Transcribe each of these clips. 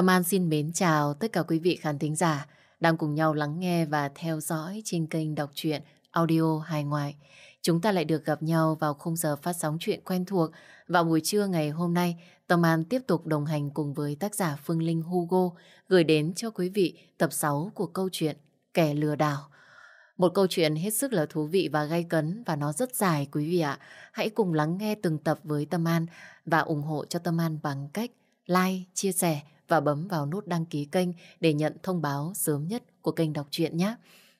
Tâm An xin mến chào tất cả quý vị khán thính giả đang cùng nhau lắng nghe và theo dõi trên kênh đọc truyện audio hài ngoại. Chúng ta lại được gặp nhau vào khung giờ phát sóng chuyện quen thuộc. Vào buổi trưa ngày hôm nay, Tâm An tiếp tục đồng hành cùng với tác giả Phương Linh Hugo gửi đến cho quý vị tập 6 của câu chuyện Kẻ lừa đảo. Một câu chuyện hết sức là thú vị và gay cấn và nó rất dài quý vị ạ. Hãy cùng lắng nghe từng tập với Tâm An và ủng hộ cho Tâm An bằng cách like, chia sẻ và bấm vào nút đăng ký kênh để nhận thông báo sớm nhất của kênh đọc truyện nhé.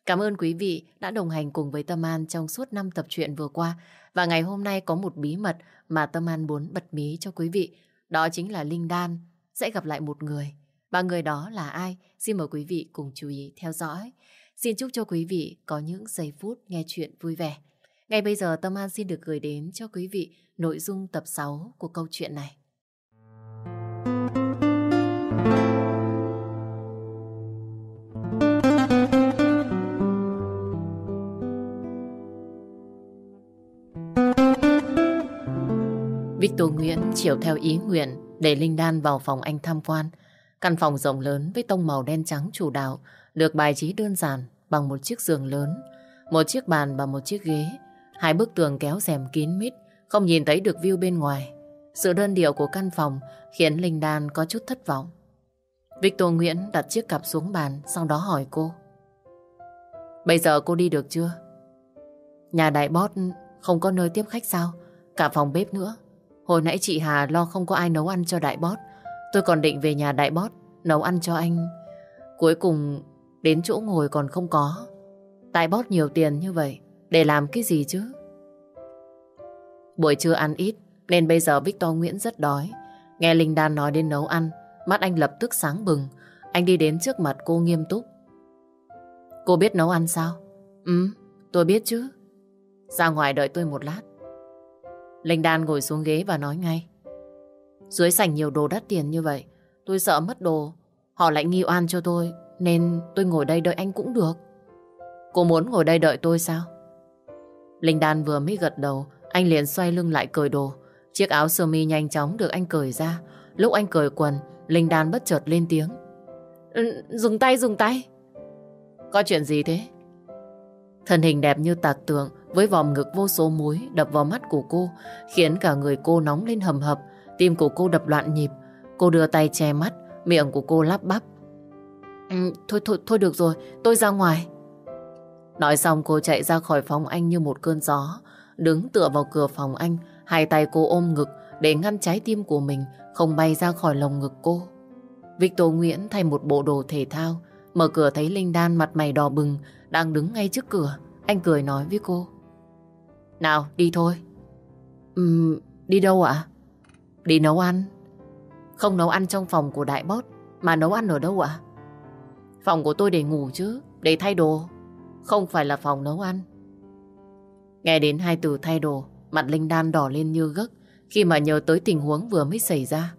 Cảm ơn quý vị đã đồng hành cùng với Tâm An trong suốt 5 tập truyện vừa qua. Và ngày hôm nay có một bí mật mà Tâm An muốn bật mí cho quý vị. Đó chính là Linh Đan sẽ gặp lại một người. Và người đó là ai? Xin mời quý vị cùng chú ý theo dõi. Xin chúc cho quý vị có những giây phút nghe chuyện vui vẻ. Ngay bây giờ, Tâm An xin được gửi đến cho quý vị nội dung tập 6 của câu chuyện này. Victor Nguyễn chiều theo ý nguyện để Linh Đan vào phòng anh tham quan. Căn phòng rộng lớn với tông màu đen trắng chủ đạo được bài trí đơn giản bằng một chiếc giường lớn, một chiếc bàn và một chiếc ghế. Hai bức tường kéo rèm kín mít, không nhìn thấy được view bên ngoài. Sự đơn điệu của căn phòng khiến Linh Đan có chút thất vọng. Victor Nguyễn đặt chiếc cặp xuống bàn, sau đó hỏi cô. Bây giờ cô đi được chưa? Nhà đại bót không có nơi tiếp khách sao? Cả phòng bếp nữa. Hồi nãy chị Hà lo không có ai nấu ăn cho đại bót. Tôi còn định về nhà đại bót nấu ăn cho anh. Cuối cùng đến chỗ ngồi còn không có. Đại bót nhiều tiền như vậy để làm cái gì chứ? Buổi trưa ăn ít nên bây giờ Victor Nguyễn rất đói. Nghe Linh Đan nói đến nấu ăn, mắt anh lập tức sáng bừng. Anh đi đến trước mặt cô nghiêm túc. Cô biết nấu ăn sao? Ừ, tôi biết chứ. Ra ngoài đợi tôi một lát. Linh Đan ngồi xuống ghế và nói ngay. Dưới sảnh nhiều đồ đắt tiền như vậy, tôi sợ mất đồ. Họ lại nghi oan cho tôi, nên tôi ngồi đây đợi anh cũng được. Cô muốn ngồi đây đợi tôi sao? Linh Đan vừa mới gật đầu, anh liền xoay lưng lại cởi đồ. Chiếc áo sơ mi nhanh chóng được anh cởi ra. Lúc anh cởi quần, Linh Đan bất chợt lên tiếng. Ừ, tay, dùng tay. Có chuyện gì thế? Thân hình đẹp như tạc tượng với vòng ngực vô số muối đập vào mắt của cô khiến cả người cô nóng lên hầm hập, tim của cô đập loạn nhịp. Cô đưa tay che mắt, miệng của cô lắp bắp. Ừ, thôi thôi thôi được rồi, tôi ra ngoài. Nói xong cô chạy ra khỏi phòng anh như một cơn gió, đứng tựa vào cửa phòng anh, hai tay cô ôm ngực để ngăn trái tim của mình không bay ra khỏi lồng ngực cô. Victor Nguyễn thay một bộ đồ thể thao, mở cửa thấy Linh Đan mặt mày đỏ bừng, đang đứng ngay trước cửa. Anh cười nói với cô. Nào, đi thôi. uhm, đi đâu ạ? Đi nấu ăn. Không nấu ăn trong phòng của đại bót, mà nấu ăn ở đâu ạ? Phòng của tôi để ngủ chứ, để thay đồ. Không phải là phòng nấu ăn. Nghe đến hai từ thay đồ, mặt Linh Đan đỏ lên như gấc khi mà nhớ tới tình huống vừa mới xảy ra.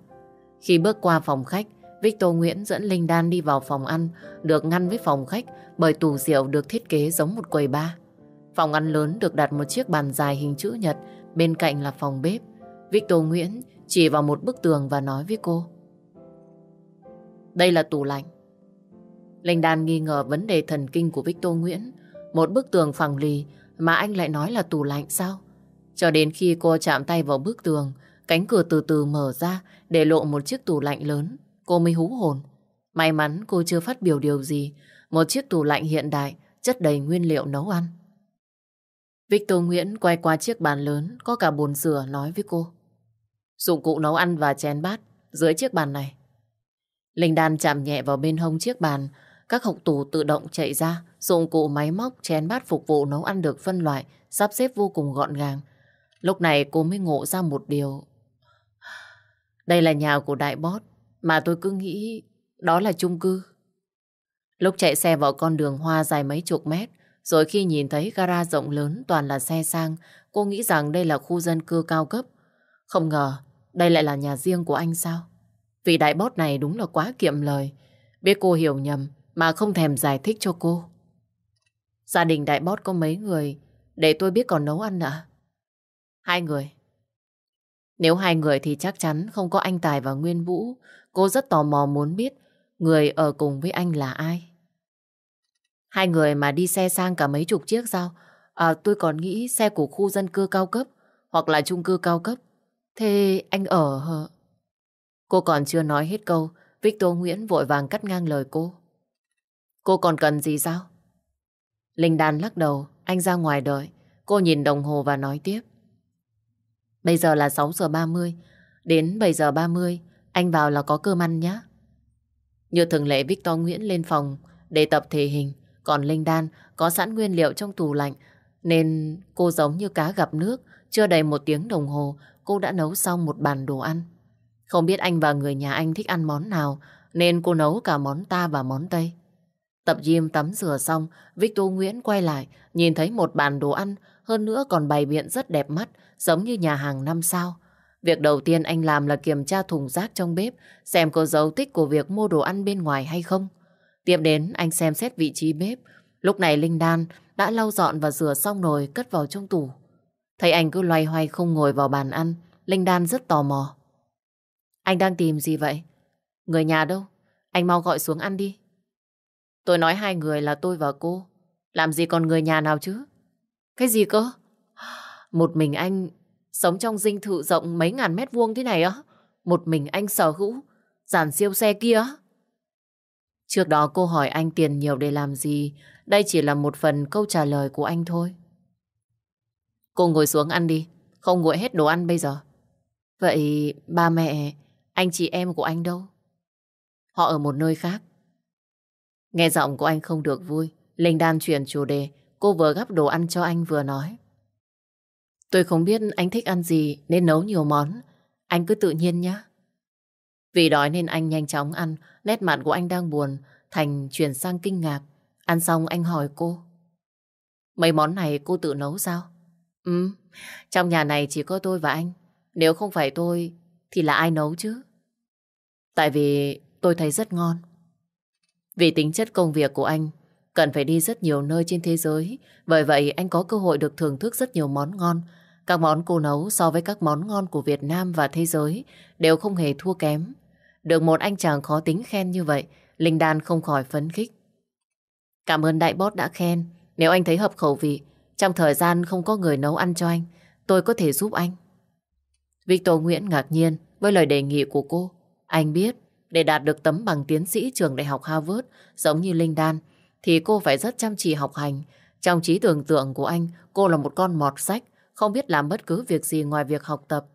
Khi bước qua phòng khách, Victor Nguyễn dẫn Linh Đan đi vào phòng ăn, được ngăn với phòng khách bởi tủ rượu được thiết kế giống một quầy bar. Phòng ăn lớn được đặt một chiếc bàn dài hình chữ nhật, bên cạnh là phòng bếp. Victor Nguyễn chỉ vào một bức tường và nói với cô. Đây là tủ lạnh. Linh Đan nghi ngờ vấn đề thần kinh của Victor Nguyễn. Một bức tường phẳng lì mà anh lại nói là tủ lạnh sao? Cho đến khi cô chạm tay vào bức tường, cánh cửa từ từ mở ra để lộ một chiếc tủ lạnh lớn. Cô mới hú hồn. May mắn cô chưa phát biểu điều gì. Một chiếc tủ lạnh hiện đại chất đầy nguyên liệu nấu ăn. Victor Nguyễn quay qua chiếc bàn lớn có cả bồn rửa nói với cô. Dụng cụ nấu ăn và chén bát dưới chiếc bàn này. Linh Đan chạm nhẹ vào bên hông chiếc bàn các hộc tủ tự động chạy ra dụng cụ máy móc chén bát phục vụ nấu ăn được phân loại sắp xếp vô cùng gọn gàng. Lúc này cô mới ngộ ra một điều. Đây là nhà của đại bót mà tôi cứ nghĩ đó là chung cư. Lúc chạy xe vào con đường hoa dài mấy chục mét, rồi khi nhìn thấy gara rộng lớn toàn là xe sang, cô nghĩ rằng đây là khu dân cư cao cấp. Không ngờ, đây lại là nhà riêng của anh sao? Vì đại bót này đúng là quá kiệm lời. Biết cô hiểu nhầm mà không thèm giải thích cho cô. Gia đình đại bót có mấy người để tôi biết còn nấu ăn ạ? Hai người. Nếu hai người thì chắc chắn không có anh Tài và Nguyên Vũ. Cô rất tò mò muốn biết người ở cùng với anh là ai. Hai người mà đi xe sang cả mấy chục chiếc sao? À, tôi còn nghĩ xe của khu dân cư cao cấp hoặc là chung cư cao cấp. Thế anh ở hả? Cô còn chưa nói hết câu, Victor Nguyễn vội vàng cắt ngang lời cô. Cô còn cần gì sao? Linh Đan lắc đầu, anh ra ngoài đợi. Cô nhìn đồng hồ và nói tiếp. Bây giờ là 6 giờ 30, đến 7 giờ 30, anh vào là có cơm ăn nhé. Như thường lệ Victor Nguyễn lên phòng để tập thể hình, còn Linh Đan có sẵn nguyên liệu trong tủ lạnh, nên cô giống như cá gặp nước, chưa đầy một tiếng đồng hồ, cô đã nấu xong một bàn đồ ăn. Không biết anh và người nhà anh thích ăn món nào, nên cô nấu cả món ta và món Tây. Tập gym tắm rửa xong, Victor Nguyễn quay lại, nhìn thấy một bàn đồ ăn, hơn nữa còn bày biện rất đẹp mắt, giống như nhà hàng năm sao. Việc đầu tiên anh làm là kiểm tra thùng rác trong bếp, xem có dấu tích của việc mua đồ ăn bên ngoài hay không. Tiếp đến anh xem xét vị trí bếp. Lúc này Linh Đan đã lau dọn và rửa xong nồi cất vào trong tủ. Thấy anh cứ loay hoay không ngồi vào bàn ăn, Linh Đan rất tò mò. Anh đang tìm gì vậy? Người nhà đâu? Anh mau gọi xuống ăn đi. Tôi nói hai người là tôi và cô. Làm gì còn người nhà nào chứ? Cái gì cơ? Một mình anh sống trong dinh thự rộng mấy ngàn mét vuông thế này á? Một mình anh sở hữu giản siêu xe kia á. Trước đó cô hỏi anh tiền nhiều để làm gì, đây chỉ là một phần câu trả lời của anh thôi. Cô ngồi xuống ăn đi, không nguội hết đồ ăn bây giờ. Vậy ba mẹ, anh chị em của anh đâu? Họ ở một nơi khác. Nghe giọng của anh không được vui, Linh Đan chuyển chủ đề, cô vừa gắp đồ ăn cho anh vừa nói. Tôi không biết anh thích ăn gì nên nấu nhiều món, anh cứ tự nhiên nhé. Vì đói nên anh nhanh chóng ăn, nét mặt của anh đang buồn, Thành chuyển sang kinh ngạc. Ăn xong anh hỏi cô. Mấy món này cô tự nấu sao? Ừ, trong nhà này chỉ có tôi và anh. Nếu không phải tôi, thì là ai nấu chứ? Tại vì tôi thấy rất ngon. Vì tính chất công việc của anh, cần phải đi rất nhiều nơi trên thế giới. Bởi vậy anh có cơ hội được thưởng thức rất nhiều món ngon. Các món cô nấu so với các món ngon của Việt Nam và thế giới đều không hề thua kém. Được một anh chàng khó tính khen như vậy, Linh Đan không khỏi phấn khích. Cảm ơn đại bót đã khen. Nếu anh thấy hợp khẩu vị, trong thời gian không có người nấu ăn cho anh, tôi có thể giúp anh. Victor Nguyễn ngạc nhiên với lời đề nghị của cô. Anh biết, để đạt được tấm bằng tiến sĩ trường đại học Harvard giống như Linh Đan, thì cô phải rất chăm chỉ học hành. Trong trí tưởng tượng của anh, cô là một con mọt sách, không biết làm bất cứ việc gì ngoài việc học tập.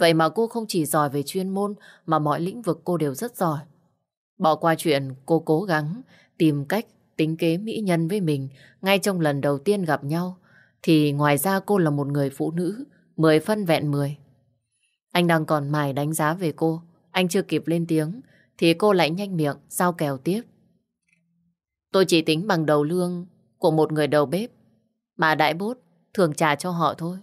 Vậy mà cô không chỉ giỏi về chuyên môn, mà mọi lĩnh vực cô đều rất giỏi. Bỏ qua chuyện cô cố gắng, tìm cách tính kế mỹ nhân với mình, ngay trong lần đầu tiên gặp nhau, thì ngoài ra cô là một người phụ nữ, mười phân vẹn mười. Anh đang còn mải đánh giá về cô, anh chưa kịp lên tiếng, thì cô lại nhanh miệng giao kèo tiếp. Tôi chỉ tính bằng đầu lương của một người đầu bếp, mà đại bốt thường trả cho họ thôi.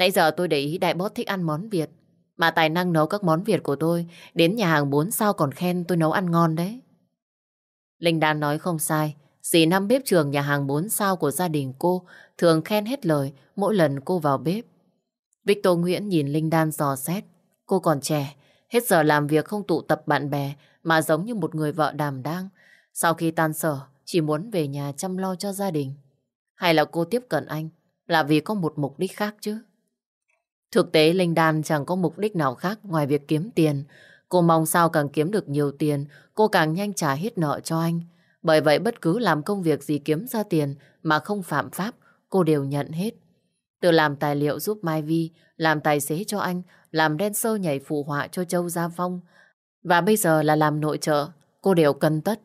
Nãy giờ tôi để ý đại bót thích ăn món Việt. Mà tài năng nấu các món Việt của tôi đến nhà hàng 4 sao còn khen tôi nấu ăn ngon đấy. Linh Đan nói không sai. Dì năm bếp trường nhà hàng 4 sao của gia đình cô thường khen hết lời mỗi lần cô vào bếp. Victor Nguyễn nhìn Linh Đan dò xét. Cô còn trẻ, hết giờ làm việc không tụ tập bạn bè mà giống như một người vợ đàm đang. Sau khi tan sở, chỉ muốn về nhà chăm lo cho gia đình. Hay là cô tiếp cận anh là vì có một mục đích khác chứ? Thực tế Linh Đan chẳng có mục đích nào khác ngoài việc kiếm tiền. Cô mong sao càng kiếm được nhiều tiền, cô càng nhanh trả hết nợ cho anh. Bởi vậy bất cứ làm công việc gì kiếm ra tiền mà không phạm pháp, cô đều nhận hết. Từ làm tài liệu giúp Mai Vi, làm tài xế cho anh, làm đen sơ nhảy phụ họa cho Châu Gia Phong. Và bây giờ là làm nội trợ, cô đều cân tất.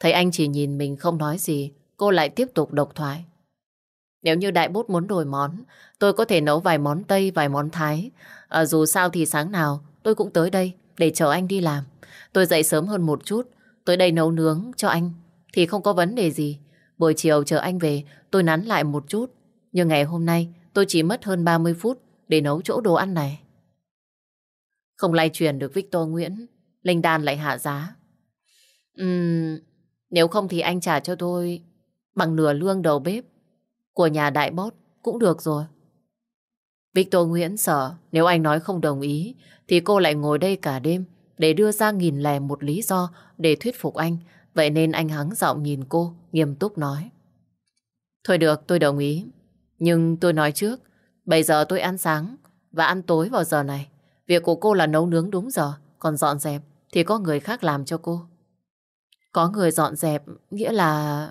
Thấy anh chỉ nhìn mình không nói gì, cô lại tiếp tục độc thoại. Nếu như đại bốt muốn đổi món, tôi có thể nấu vài món Tây, vài món Thái. À, dù sao thì sáng nào tôi cũng tới đây để chờ anh đi làm. Tôi dậy sớm hơn một chút, tới đây nấu nướng cho anh thì không có vấn đề gì. Buổi chiều chờ anh về, tôi nắn lại một chút. Nhưng ngày hôm nay tôi chỉ mất hơn 30 phút để nấu chỗ đồ ăn này. Không lay truyền được Victor Nguyễn, Linh Đan lại hạ giá. Uhm, nếu không thì anh trả cho tôi bằng nửa lương đầu bếp của nhà đại bót cũng được rồi. Victor Nguyễn sợ nếu anh nói không đồng ý thì cô lại ngồi đây cả đêm để đưa ra nghìn lẻ một lý do để thuyết phục anh. Vậy nên anh hắng giọng nhìn cô, nghiêm túc nói. Thôi được, tôi đồng ý. Nhưng tôi nói trước, bây giờ tôi ăn sáng và ăn tối vào giờ này. Việc của cô là nấu nướng đúng giờ, còn dọn dẹp thì có người khác làm cho cô. Có người dọn dẹp nghĩa là...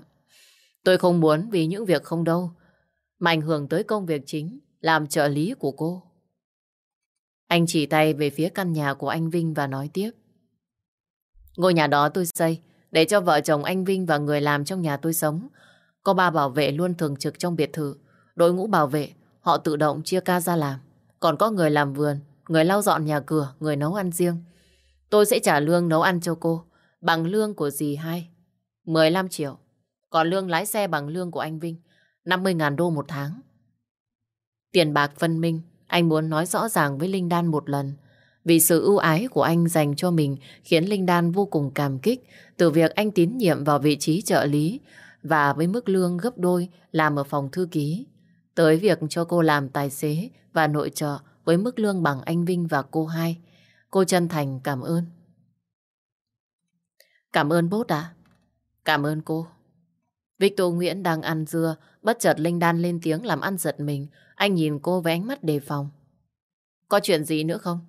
Tôi không muốn vì những việc không đâu, mà ảnh hưởng tới công việc chính, làm trợ lý của cô. Anh chỉ tay về phía căn nhà của anh Vinh và nói tiếp. Ngôi nhà đó tôi xây để cho vợ chồng anh Vinh và người làm trong nhà tôi sống. Có ba bảo vệ luôn thường trực trong biệt thự. Đội ngũ bảo vệ, họ tự động chia ca ra làm. Còn có người làm vườn, người lau dọn nhà cửa, người nấu ăn riêng. Tôi sẽ trả lương nấu ăn cho cô, bằng lương của dì hai. 15 triệu. Còn lương lái xe bằng lương của anh Vinh, 50.000 đô một tháng. Tiền bạc phân minh, anh muốn nói rõ ràng với Linh Đan một lần. Vì sự ưu ái của anh dành cho mình khiến Linh Đan vô cùng cảm kích từ việc anh tín nhiệm vào vị trí trợ lý và với mức lương gấp đôi làm ở phòng thư ký. Tới việc cho cô làm tài xế và nội trợ với mức lương bằng anh Vinh và cô hai. Cô chân thành cảm ơn. Cảm ơn bốt ạ. Cảm ơn cô. Victor Nguyễn đang ăn dưa, bất chợt Linh Đan lên tiếng làm ăn giật mình. Anh nhìn cô với ánh mắt đề phòng. Có chuyện gì nữa không?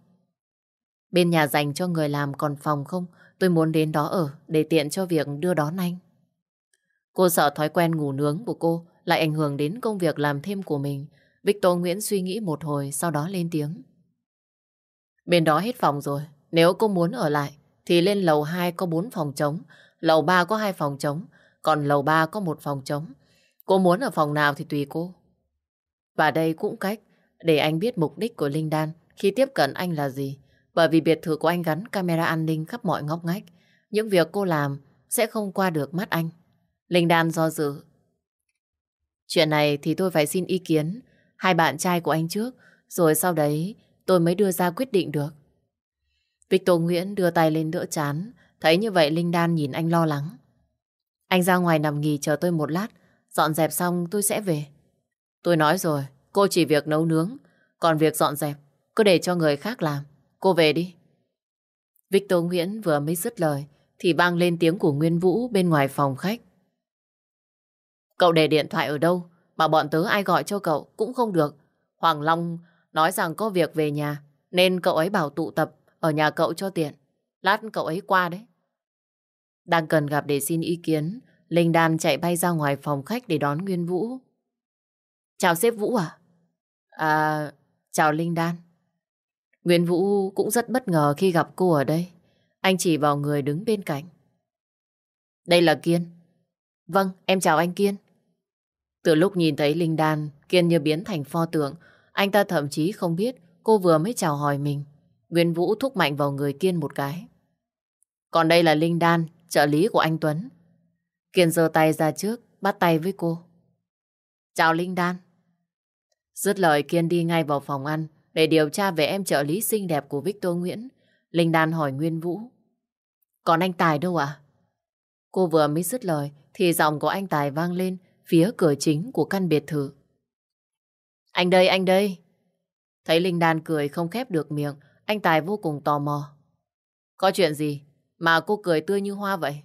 Bên nhà dành cho người làm còn phòng không? Tôi muốn đến đó ở để tiện cho việc đưa đón anh. Cô sợ thói quen ngủ nướng của cô lại ảnh hưởng đến công việc làm thêm của mình. Victor Nguyễn suy nghĩ một hồi sau đó lên tiếng. Bên đó hết phòng rồi. Nếu cô muốn ở lại thì lên lầu 2 có 4 phòng trống, lầu 3 có 2 phòng trống, còn lầu 3 có một phòng trống. Cô muốn ở phòng nào thì tùy cô. Và đây cũng cách để anh biết mục đích của Linh Đan khi tiếp cận anh là gì. Bởi vì biệt thự của anh gắn camera an ninh khắp mọi ngóc ngách. Những việc cô làm sẽ không qua được mắt anh. Linh Đan do dự. Chuyện này thì tôi phải xin ý kiến hai bạn trai của anh trước, rồi sau đấy tôi mới đưa ra quyết định được. Victor Nguyễn đưa tay lên đỡ chán, thấy như vậy Linh Đan nhìn anh lo lắng. Anh ra ngoài nằm nghỉ chờ tôi một lát, dọn dẹp xong tôi sẽ về. Tôi nói rồi, cô chỉ việc nấu nướng, còn việc dọn dẹp, cứ để cho người khác làm. Cô về đi. Victor Nguyễn vừa mới dứt lời, thì vang lên tiếng của Nguyên Vũ bên ngoài phòng khách. Cậu để điện thoại ở đâu, mà bọn tớ ai gọi cho cậu cũng không được. Hoàng Long nói rằng có việc về nhà, nên cậu ấy bảo tụ tập ở nhà cậu cho tiện. Lát cậu ấy qua đấy. Đang cần gặp để xin ý kiến, Linh Đan chạy bay ra ngoài phòng khách để đón Nguyên Vũ. Chào sếp Vũ à? À, chào Linh Đan. Nguyễn Vũ cũng rất bất ngờ khi gặp cô ở đây. Anh chỉ vào người đứng bên cạnh. Đây là Kiên. Vâng, em chào anh Kiên. Từ lúc nhìn thấy Linh Đan, Kiên như biến thành pho tượng. Anh ta thậm chí không biết cô vừa mới chào hỏi mình. Nguyễn Vũ thúc mạnh vào người Kiên một cái. Còn đây là Linh Đan, trợ lý của anh Tuấn. Kiên giơ tay ra trước, bắt tay với cô. Chào Linh Đan. Dứt lời Kiên đi ngay vào phòng ăn để điều tra về em trợ lý xinh đẹp của Victor Nguyễn. Linh Đan hỏi Nguyên Vũ. Còn anh Tài đâu ạ? Cô vừa mới dứt lời thì giọng của anh Tài vang lên phía cửa chính của căn biệt thự. Anh đây, anh đây. Thấy Linh Đan cười không khép được miệng, anh Tài vô cùng tò mò. Có chuyện gì mà cô cười tươi như hoa vậy?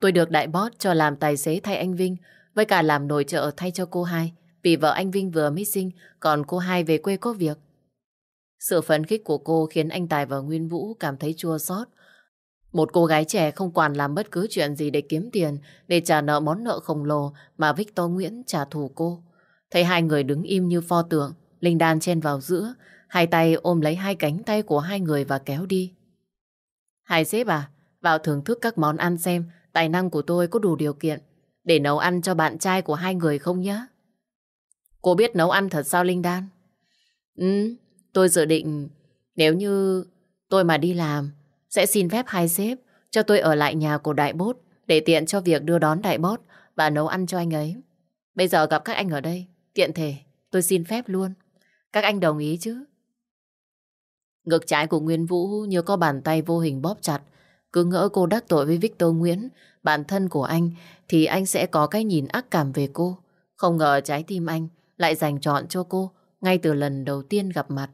Tôi được đại boss cho làm tài xế thay anh Vinh, với cả làm nội trợ thay cho cô hai, vì vợ anh Vinh vừa mới sinh, còn cô hai về quê có việc. Sự phấn khích của cô khiến anh Tài và Nguyên Vũ cảm thấy chua xót. Một cô gái trẻ không quản làm bất cứ chuyện gì để kiếm tiền, để trả nợ món nợ khổng lồ mà Victor Nguyễn trả thù cô. Thấy hai người đứng im như pho tượng, Linh Đan chen vào giữa, hai tay ôm lấy hai cánh tay của hai người và kéo đi. Hai sếp à, vào thưởng thức các món ăn xem tài năng của tôi có đủ điều kiện để nấu ăn cho bạn trai của hai người không nhé? Cô biết nấu ăn thật sao Linh Đan? Ừ, tôi dự định nếu như tôi mà đi làm sẽ xin phép hai sếp cho tôi ở lại nhà của đại bốt để tiện cho việc đưa đón đại bốt và nấu ăn cho anh ấy. Bây giờ gặp các anh ở đây, tiện thể tôi xin phép luôn. Các anh đồng ý chứ? Ngực trái của Nguyên Vũ như có bàn tay vô hình bóp chặt. Cứ ngỡ cô đắc tội với Victor Nguyễn, bản thân của anh, thì anh sẽ có cái nhìn ác cảm về cô. Không ngờ trái tim anh lại dành chọn cho cô ngay từ lần đầu tiên gặp mặt.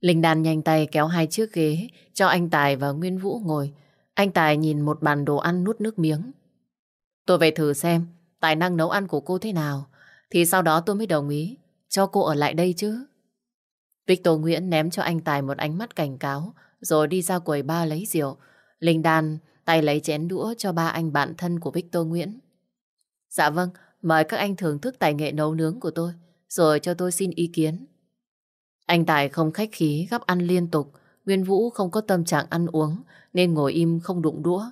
Linh Đan nhanh tay kéo hai chiếc ghế cho anh Tài và Nguyên Vũ ngồi. Anh Tài nhìn một bàn đồ ăn nuốt nước miếng. Tôi về thử xem tài năng nấu ăn của cô thế nào. Thì sau đó tôi mới đồng ý cho cô ở lại đây chứ. Victor Nguyễn ném cho anh Tài một ánh mắt cảnh cáo rồi đi ra quầy ba lấy rượu. Linh Đan tay lấy chén đũa cho ba anh bạn thân của Victor Nguyễn. Dạ vâng, mời các anh thưởng thức tài nghệ nấu nướng của tôi rồi cho tôi xin ý kiến. Anh Tài không khách khí gắp ăn liên tục. Nguyên Vũ không có tâm trạng ăn uống nên ngồi im không đụng đũa.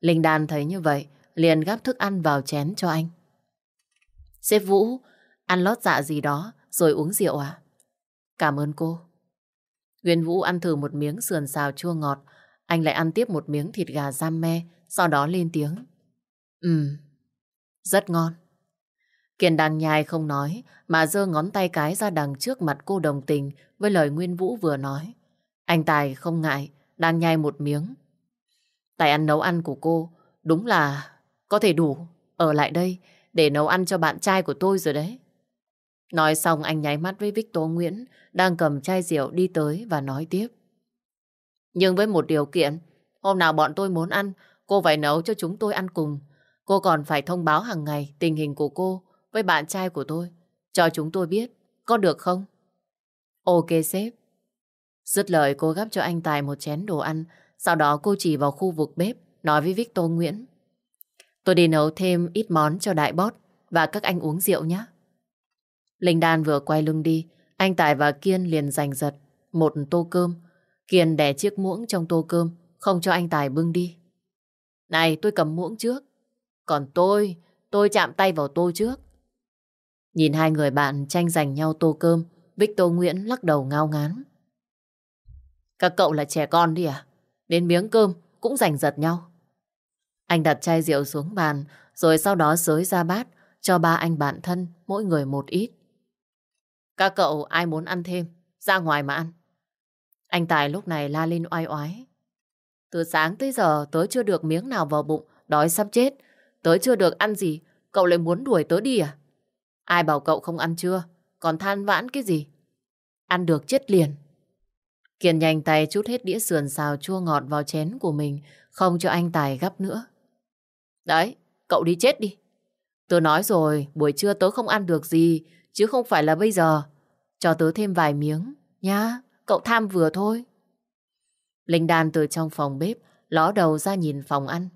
Linh Đan thấy như vậy liền gắp thức ăn vào chén cho anh. Sếp Vũ, ăn lót dạ gì đó rồi uống rượu à? Cảm ơn cô. Nguyên Vũ ăn thử một miếng sườn xào chua ngọt. Anh lại ăn tiếp một miếng thịt gà giam me, sau đó lên tiếng. Ừm, rất ngon. Kiên đang nhai không nói, mà giơ ngón tay cái ra đằng trước mặt cô đồng tình với lời Nguyên Vũ vừa nói. Anh Tài không ngại, đang nhai một miếng. Tài ăn nấu ăn của cô đúng là có thể đủ ở lại đây để nấu ăn cho bạn trai của tôi rồi đấy. Nói xong anh nháy mắt với Victor Nguyễn đang cầm chai rượu đi tới và nói tiếp. Nhưng với một điều kiện, hôm nào bọn tôi muốn ăn, cô phải nấu cho chúng tôi ăn cùng. Cô còn phải thông báo hàng ngày tình hình của cô với bạn trai của tôi. Cho chúng tôi biết, có được không? Ok sếp. Dứt lời cô gắp cho anh Tài một chén đồ ăn, sau đó cô chỉ vào khu vực bếp, nói với Victor Nguyễn. Tôi đi nấu thêm ít món cho đại bót và các anh uống rượu nhé. Linh Đan vừa quay lưng đi, anh Tài và Kiên liền giành giật một tô cơm. Kiên đè chiếc muỗng trong tô cơm, không cho anh Tài bưng đi. Này, tôi cầm muỗng trước. Còn tôi, tôi chạm tay vào tô trước. Nhìn hai người bạn tranh giành nhau tô cơm, Victor Nguyễn lắc đầu ngao ngán. Các cậu là trẻ con đi à? Đến miếng cơm cũng giành giật nhau. Anh đặt chai rượu xuống bàn, rồi sau đó xới ra bát cho ba anh bạn thân, mỗi người một ít. Các cậu ai muốn ăn thêm, ra ngoài mà ăn. Anh Tài lúc này la lên oai oái. Từ sáng tới giờ tớ chưa được miếng nào vào bụng, đói sắp chết. Tớ chưa được ăn gì, cậu lại muốn đuổi tớ đi à? Ai bảo cậu không ăn chưa, còn than vãn cái gì? Ăn được chết liền. Kiên nhanh tay chút hết đĩa sườn xào chua ngọt vào chén của mình, không cho anh Tài gấp nữa. Đấy, cậu đi chết đi. Tớ nói rồi, buổi trưa tớ không ăn được gì, chứ không phải là bây giờ. Cho tớ thêm vài miếng, nhá. Cậu tham vừa thôi. Linh Đan từ trong phòng bếp ló đầu ra nhìn phòng ăn.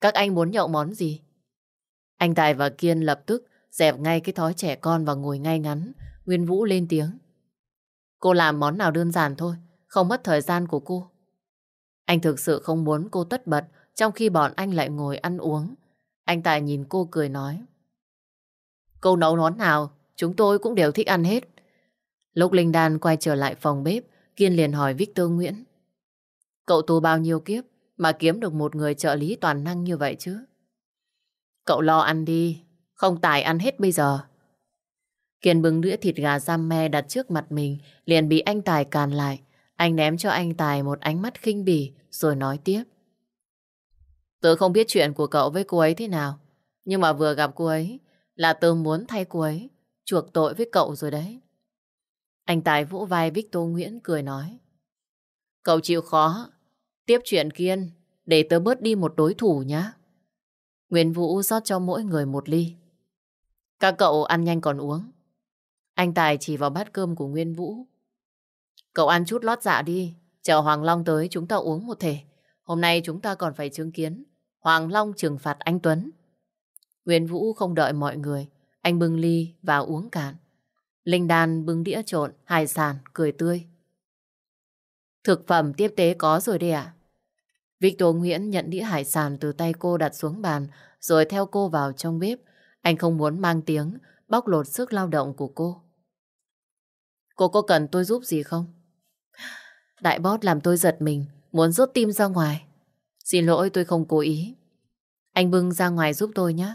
Các anh muốn nhậu món gì? Anh Tài và Kiên lập tức dẹp ngay cái thói trẻ con và ngồi ngay ngắn. Nguyên Vũ lên tiếng. Cô làm món nào đơn giản thôi, không mất thời gian của cô. Anh thực sự không muốn cô tất bật trong khi bọn anh lại ngồi ăn uống. Anh Tài nhìn cô cười nói. Cô nấu món nào, chúng tôi cũng đều thích ăn hết. Lúc Linh Đan quay trở lại phòng bếp, Kiên liền hỏi Victor Nguyễn. Cậu tu bao nhiêu kiếp mà kiếm được một người trợ lý toàn năng như vậy chứ? Cậu lo ăn đi, không tài ăn hết bây giờ. Kiên bưng đĩa thịt gà giam me đặt trước mặt mình, liền bị anh Tài càn lại. Anh ném cho anh Tài một ánh mắt khinh bỉ, rồi nói tiếp. Tớ không biết chuyện của cậu với cô ấy thế nào, nhưng mà vừa gặp cô ấy là tớ muốn thay cô ấy chuộc tội với cậu rồi đấy. Anh Tài vỗ vai Victor Nguyễn cười nói. Cậu chịu khó, tiếp chuyện Kiên để tớ bớt đi một đối thủ nhá. Nguyễn Vũ rót cho mỗi người một ly. Các cậu ăn nhanh còn uống. Anh Tài chỉ vào bát cơm của Nguyên Vũ. Cậu ăn chút lót dạ đi, chờ Hoàng Long tới chúng ta uống một thể. Hôm nay chúng ta còn phải chứng kiến Hoàng Long trừng phạt anh Tuấn. Nguyên Vũ không đợi mọi người, anh bưng ly và uống cạn. Linh Đan bưng đĩa trộn, hải sản, cười tươi. Thực phẩm tiếp tế có rồi đây ạ. Victor Nguyễn nhận đĩa hải sản từ tay cô đặt xuống bàn, rồi theo cô vào trong bếp. Anh không muốn mang tiếng, bóc lột sức lao động của cô. Cô có cần tôi giúp gì không? Đại bót làm tôi giật mình, muốn rút tim ra ngoài. Xin lỗi tôi không cố ý. Anh bưng ra ngoài giúp tôi nhé.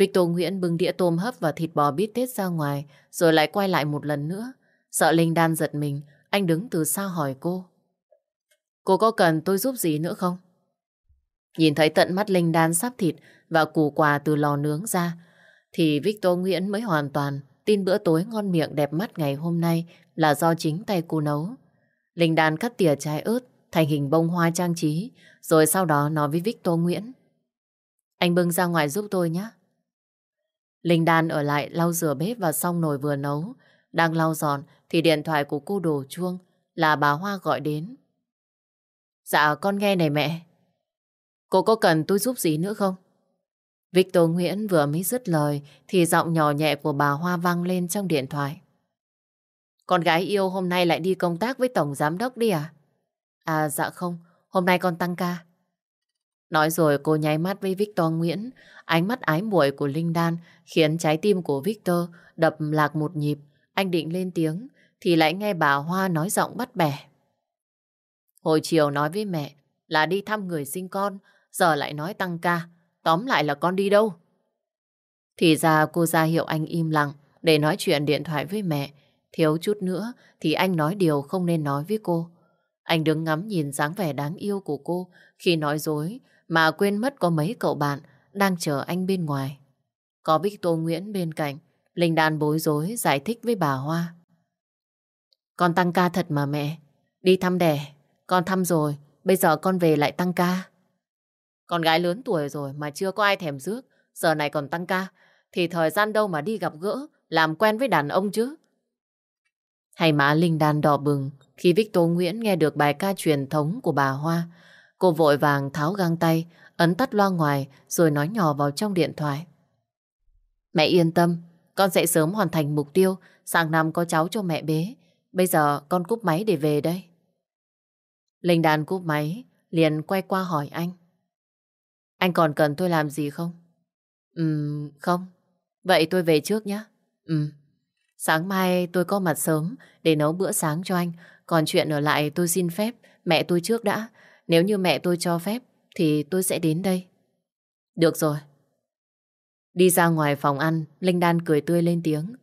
Victor Nguyễn bưng đĩa tôm hấp và thịt bò bít tết ra ngoài, rồi lại quay lại một lần nữa. Sợ Linh Đan giật mình, anh đứng từ xa hỏi cô. Cô có cần tôi giúp gì nữa không? Nhìn thấy tận mắt Linh Đan sắp thịt và củ quà từ lò nướng ra, thì Victor Nguyễn mới hoàn toàn tin bữa tối ngon miệng đẹp mắt ngày hôm nay là do chính tay cô nấu. Linh Đan cắt tỉa trái ớt thành hình bông hoa trang trí, rồi sau đó nói với Victor Nguyễn. Anh bưng ra ngoài giúp tôi nhé. Linh Đan ở lại lau rửa bếp và xong nồi vừa nấu. Đang lau dọn thì điện thoại của cô đổ chuông là bà Hoa gọi đến. Dạ con nghe này mẹ. Cô có cần tôi giúp gì nữa không? Victor Nguyễn vừa mới dứt lời thì giọng nhỏ nhẹ của bà Hoa vang lên trong điện thoại. Con gái yêu hôm nay lại đi công tác với Tổng Giám Đốc đi à? À dạ không, hôm nay con tăng ca. Nói rồi cô nháy mắt với Victor Nguyễn, ánh mắt ái muội của Linh Đan khiến trái tim của Victor đập lạc một nhịp. Anh định lên tiếng thì lại nghe bà Hoa nói giọng bắt bẻ. Hồi chiều nói với mẹ là đi thăm người sinh con, giờ lại nói tăng ca. Tóm lại là con đi đâu? Thì ra cô ra hiệu anh im lặng để nói chuyện điện thoại với mẹ. Thiếu chút nữa thì anh nói điều không nên nói với cô. Anh đứng ngắm nhìn dáng vẻ đáng yêu của cô khi nói dối mà quên mất có mấy cậu bạn đang chờ anh bên ngoài. Có Victor Nguyễn bên cạnh, Linh Đan bối rối giải thích với bà Hoa. Con tăng ca thật mà mẹ. Đi thăm đẻ, con thăm rồi, bây giờ con về lại tăng ca. Con gái lớn tuổi rồi mà chưa có ai thèm rước, giờ này còn tăng ca, thì thời gian đâu mà đi gặp gỡ, làm quen với đàn ông chứ. Hay má Linh Đan đỏ bừng khi Victor Nguyễn nghe được bài ca truyền thống của bà Hoa. Cô vội vàng tháo găng tay, ấn tắt loa ngoài rồi nói nhỏ vào trong điện thoại. Mẹ yên tâm, con sẽ sớm hoàn thành mục tiêu, sang năm có cháu cho mẹ bế. Bây giờ con cúp máy để về đây. Linh đàn cúp máy, liền quay qua hỏi anh. Anh còn cần tôi làm gì không? Ừm, không. Vậy tôi về trước nhé. Ừm. Sáng mai tôi có mặt sớm để nấu bữa sáng cho anh. Còn chuyện ở lại tôi xin phép mẹ tôi trước đã. Nếu như mẹ tôi cho phép thì tôi sẽ đến đây. Được rồi. Đi ra ngoài phòng ăn, Linh Đan cười tươi lên tiếng.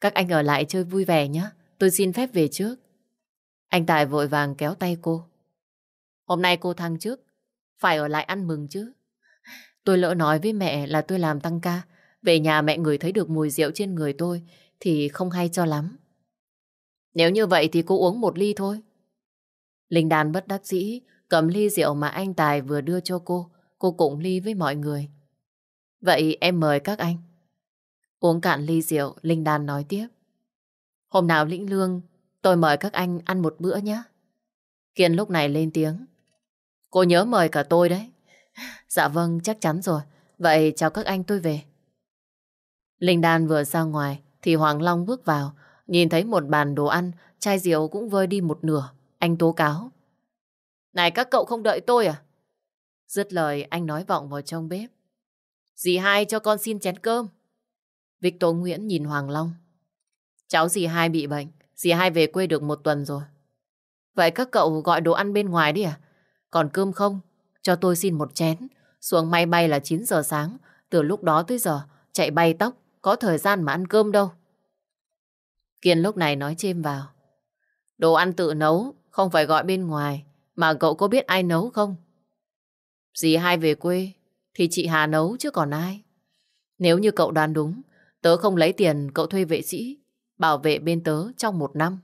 Các anh ở lại chơi vui vẻ nhé. Tôi xin phép về trước. Anh Tài vội vàng kéo tay cô. Hôm nay cô thăng trước, phải ở lại ăn mừng chứ. Tôi lỡ nói với mẹ là tôi làm tăng ca. Về nhà mẹ người thấy được mùi rượu trên người tôi thì không hay cho lắm. Nếu như vậy thì cô uống một ly thôi. Linh Đan bất đắc dĩ cầm ly rượu mà anh Tài vừa đưa cho cô. Cô cũng ly với mọi người. Vậy em mời các anh. Uống cạn ly rượu, Linh Đan nói tiếp. Hôm nào lĩnh lương, tôi mời các anh ăn một bữa nhé. Kiên lúc này lên tiếng. Cô nhớ mời cả tôi đấy. Dạ vâng, chắc chắn rồi. Vậy chào các anh tôi về. Linh Đan vừa ra ngoài thì Hoàng Long bước vào, nhìn thấy một bàn đồ ăn, chai rượu cũng vơi đi một nửa. Anh tố cáo. Này các cậu không đợi tôi à? Dứt lời anh nói vọng vào trong bếp. Dì hai cho con xin chén cơm. Victor Nguyễn nhìn Hoàng Long. Cháu dì hai bị bệnh, dì hai về quê được một tuần rồi. Vậy các cậu gọi đồ ăn bên ngoài đi à? Còn cơm không? Cho tôi xin một chén. Xuống may bay là 9 giờ sáng. Từ lúc đó tới giờ, chạy bay tóc, có thời gian mà ăn cơm đâu. Kiên lúc này nói chêm vào. Đồ ăn tự nấu, không phải gọi bên ngoài. Mà cậu có biết ai nấu không? Dì hai về quê, thì chị Hà nấu chứ còn ai. Nếu như cậu đoán đúng, tớ không lấy tiền cậu thuê vệ sĩ, bảo vệ bên tớ trong một năm.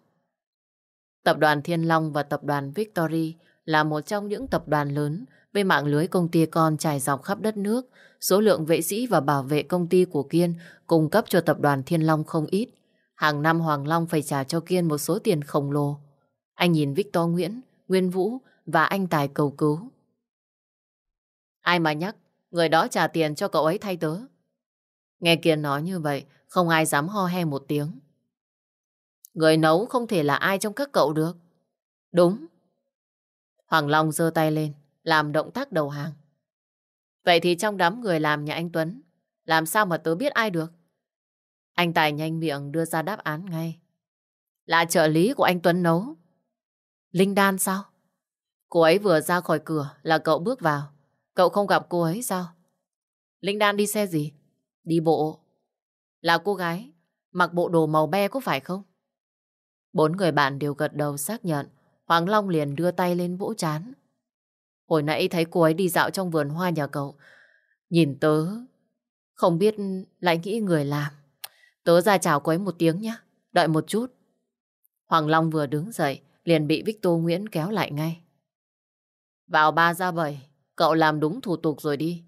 Tập đoàn Thiên Long và tập đoàn Victory là một trong những tập đoàn lớn với mạng lưới công ty con trải dọc khắp đất nước. Số lượng vệ sĩ và bảo vệ công ty của Kiên cung cấp cho tập đoàn Thiên Long không ít. Hàng năm Hoàng Long phải trả cho Kiên một số tiền khổng lồ. Anh nhìn Victor Nguyễn, Nguyên Vũ và anh Tài cầu cứu. Ai mà nhắc, người đó trả tiền cho cậu ấy thay tớ. Nghe Kiên nói như vậy, không ai dám ho he một tiếng. Người nấu không thể là ai trong các cậu được. Đúng. Hoàng Long giơ tay lên, làm động tác đầu hàng. Vậy thì trong đám người làm nhà anh Tuấn, làm sao mà tớ biết ai được? Anh Tài nhanh miệng đưa ra đáp án ngay. Là trợ lý của anh Tuấn nấu. Linh Đan sao? Cô ấy vừa ra khỏi cửa là cậu bước vào. Cậu không gặp cô ấy sao? Linh Đan đi xe gì? Đi bộ. Là cô gái, mặc bộ đồ màu be có phải không? Bốn người bạn đều gật đầu xác nhận. Hoàng Long liền đưa tay lên vỗ chán. Hồi nãy thấy cô ấy đi dạo trong vườn hoa nhà cậu. Nhìn tớ, không biết lại nghĩ người làm. Tớ ra chào cô ấy một tiếng nhé. Đợi một chút. Hoàng Long vừa đứng dậy, liền bị Victor Nguyễn kéo lại ngay. Vào ba ra bảy, cậu làm đúng thủ tục rồi đi.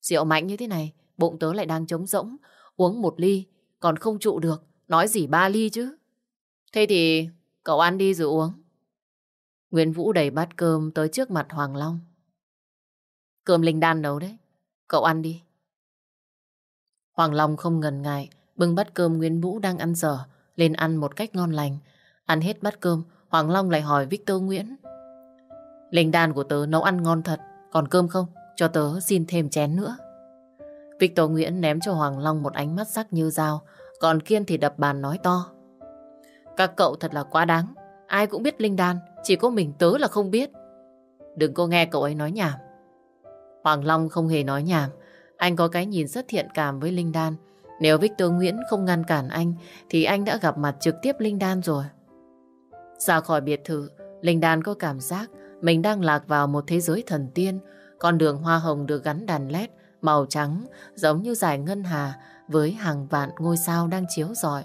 Rượu mạnh như thế này, bụng tớ lại đang trống rỗng. Uống một ly, còn không trụ được. Nói gì ba ly chứ. Thế thì cậu ăn đi rồi uống. Nguyễn Vũ đẩy bát cơm tới trước mặt Hoàng Long. Cơm Linh Đan nấu đấy. Cậu ăn đi. Hoàng Long không ngần ngại, bưng bát cơm Nguyễn Vũ đang ăn dở, lên ăn một cách ngon lành. Ăn hết bát cơm, Hoàng Long lại hỏi Victor Nguyễn. Linh Đan của tớ nấu ăn ngon thật, còn cơm không? Cho tớ xin thêm chén nữa. Victor Nguyễn ném cho Hoàng Long một ánh mắt sắc như dao, còn Kiên thì đập bàn nói to. Các cậu thật là quá đáng. Ai cũng biết Linh Đan, chỉ có mình tớ là không biết. Đừng có nghe cậu ấy nói nhảm. Hoàng Long không hề nói nhảm. Anh có cái nhìn rất thiện cảm với Linh Đan. Nếu Victor Nguyễn không ngăn cản anh, thì anh đã gặp mặt trực tiếp Linh Đan rồi. Ra khỏi biệt thự, Linh Đan có cảm giác mình đang lạc vào một thế giới thần tiên. Con đường hoa hồng được gắn đàn led màu trắng giống như dải ngân hà với hàng vạn ngôi sao đang chiếu rọi.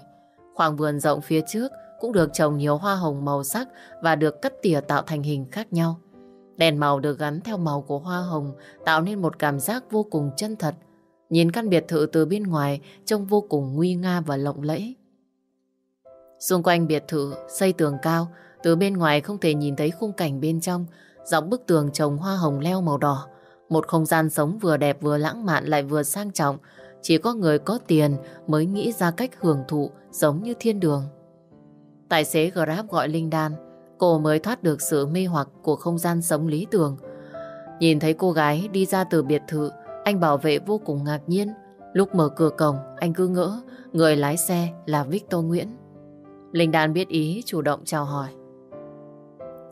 Khoảng vườn rộng phía trước cũng được trồng nhiều hoa hồng màu sắc và được cắt tỉa tạo thành hình khác nhau. Đèn màu được gắn theo màu của hoa hồng tạo nên một cảm giác vô cùng chân thật. Nhìn căn biệt thự từ bên ngoài trông vô cùng nguy nga và lộng lẫy. Xung quanh biệt thự xây tường cao, từ bên ngoài không thể nhìn thấy khung cảnh bên trong, dọc bức tường trồng hoa hồng leo màu đỏ. Một không gian sống vừa đẹp vừa lãng mạn lại vừa sang trọng, chỉ có người có tiền mới nghĩ ra cách hưởng thụ giống như thiên đường. Tài xế Grab gọi Linh Đan, cô mới thoát được sự mê hoặc của không gian sống lý tưởng. Nhìn thấy cô gái đi ra từ biệt thự, anh bảo vệ vô cùng ngạc nhiên. Lúc mở cửa cổng, anh cứ ngỡ người lái xe là Victor Nguyễn. Linh Đan biết ý chủ động chào hỏi.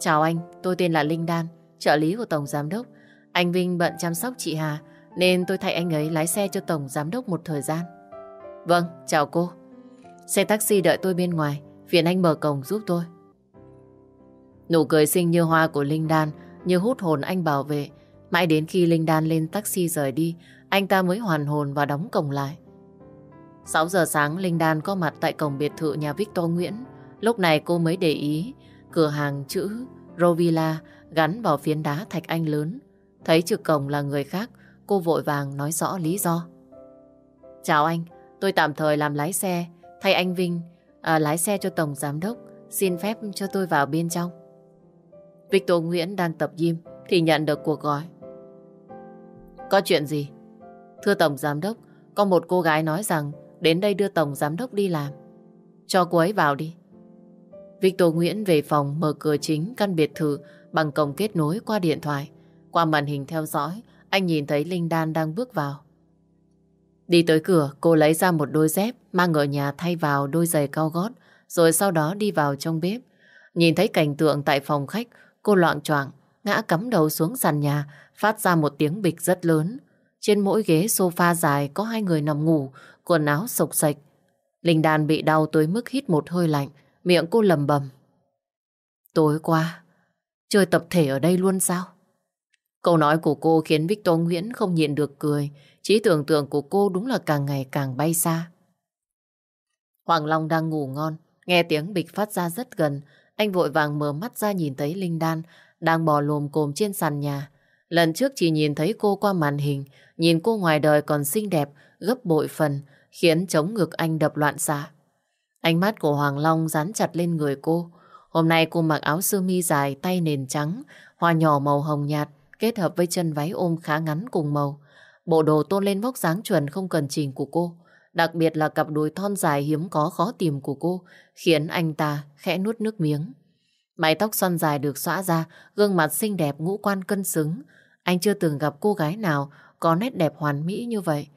Chào anh, tôi tên là Linh Đan, trợ lý của Tổng Giám Đốc. Anh Vinh bận chăm sóc chị Hà, nên tôi thay anh ấy lái xe cho Tổng Giám Đốc một thời gian. Vâng, chào cô. Xe taxi đợi tôi bên ngoài, phiền anh mở cổng giúp tôi. Nụ cười xinh như hoa của Linh Đan như hút hồn anh bảo vệ. Mãi đến khi Linh Đan lên taxi rời đi, anh ta mới hoàn hồn và đóng cổng lại. 6 giờ sáng Linh Đan có mặt tại cổng biệt thự nhà Victor Nguyễn. Lúc này cô mới để ý cửa hàng chữ Rovilla gắn vào phiến đá thạch anh lớn. Thấy trực cổng là người khác, cô vội vàng nói rõ lý do. Chào anh, tôi tạm thời làm lái xe, thay anh Vinh à, lái xe cho Tổng Giám Đốc, xin phép cho tôi vào bên trong. Victor Nguyễn đang tập gym thì nhận được cuộc gọi. Có chuyện gì? Thưa Tổng Giám Đốc, có một cô gái nói rằng đến đây đưa Tổng Giám Đốc đi làm. Cho cô ấy vào đi. Victor Nguyễn về phòng mở cửa chính căn biệt thự bằng cổng kết nối qua điện thoại. Qua màn hình theo dõi, anh nhìn thấy Linh Đan đang bước vào. Đi tới cửa, cô lấy ra một đôi dép, mang ở nhà thay vào đôi giày cao gót, rồi sau đó đi vào trong bếp. Nhìn thấy cảnh tượng tại phòng khách, cô loạn choạng ngã cắm đầu xuống sàn nhà, phát ra một tiếng bịch rất lớn. Trên mỗi ghế sofa dài có hai người nằm ngủ, quần áo sộc sạch. Linh Đan bị đau tới mức hít một hơi lạnh, miệng cô lầm bầm. Tối qua, chơi tập thể ở đây luôn sao? Câu nói của cô khiến Victor Nguyễn không nhịn được cười. Trí tưởng tượng của cô đúng là càng ngày càng bay xa. Hoàng Long đang ngủ ngon, nghe tiếng bịch phát ra rất gần. Anh vội vàng mở mắt ra nhìn thấy Linh Đan đang bò lồm cồm trên sàn nhà. Lần trước chỉ nhìn thấy cô qua màn hình, nhìn cô ngoài đời còn xinh đẹp, gấp bội phần, khiến chống ngực anh đập loạn xạ. Ánh mắt của Hoàng Long dán chặt lên người cô. Hôm nay cô mặc áo sơ mi dài, tay nền trắng, hoa nhỏ màu hồng nhạt, kết hợp với chân váy ôm khá ngắn cùng màu. Bộ đồ tôn lên vóc dáng chuẩn không cần chỉnh của cô. Đặc biệt là cặp đùi thon dài hiếm có khó tìm của cô, khiến anh ta khẽ nuốt nước miếng. Mái tóc xoăn dài được xõa ra, gương mặt xinh đẹp ngũ quan cân xứng. Anh chưa từng gặp cô gái nào có nét đẹp hoàn mỹ như vậy.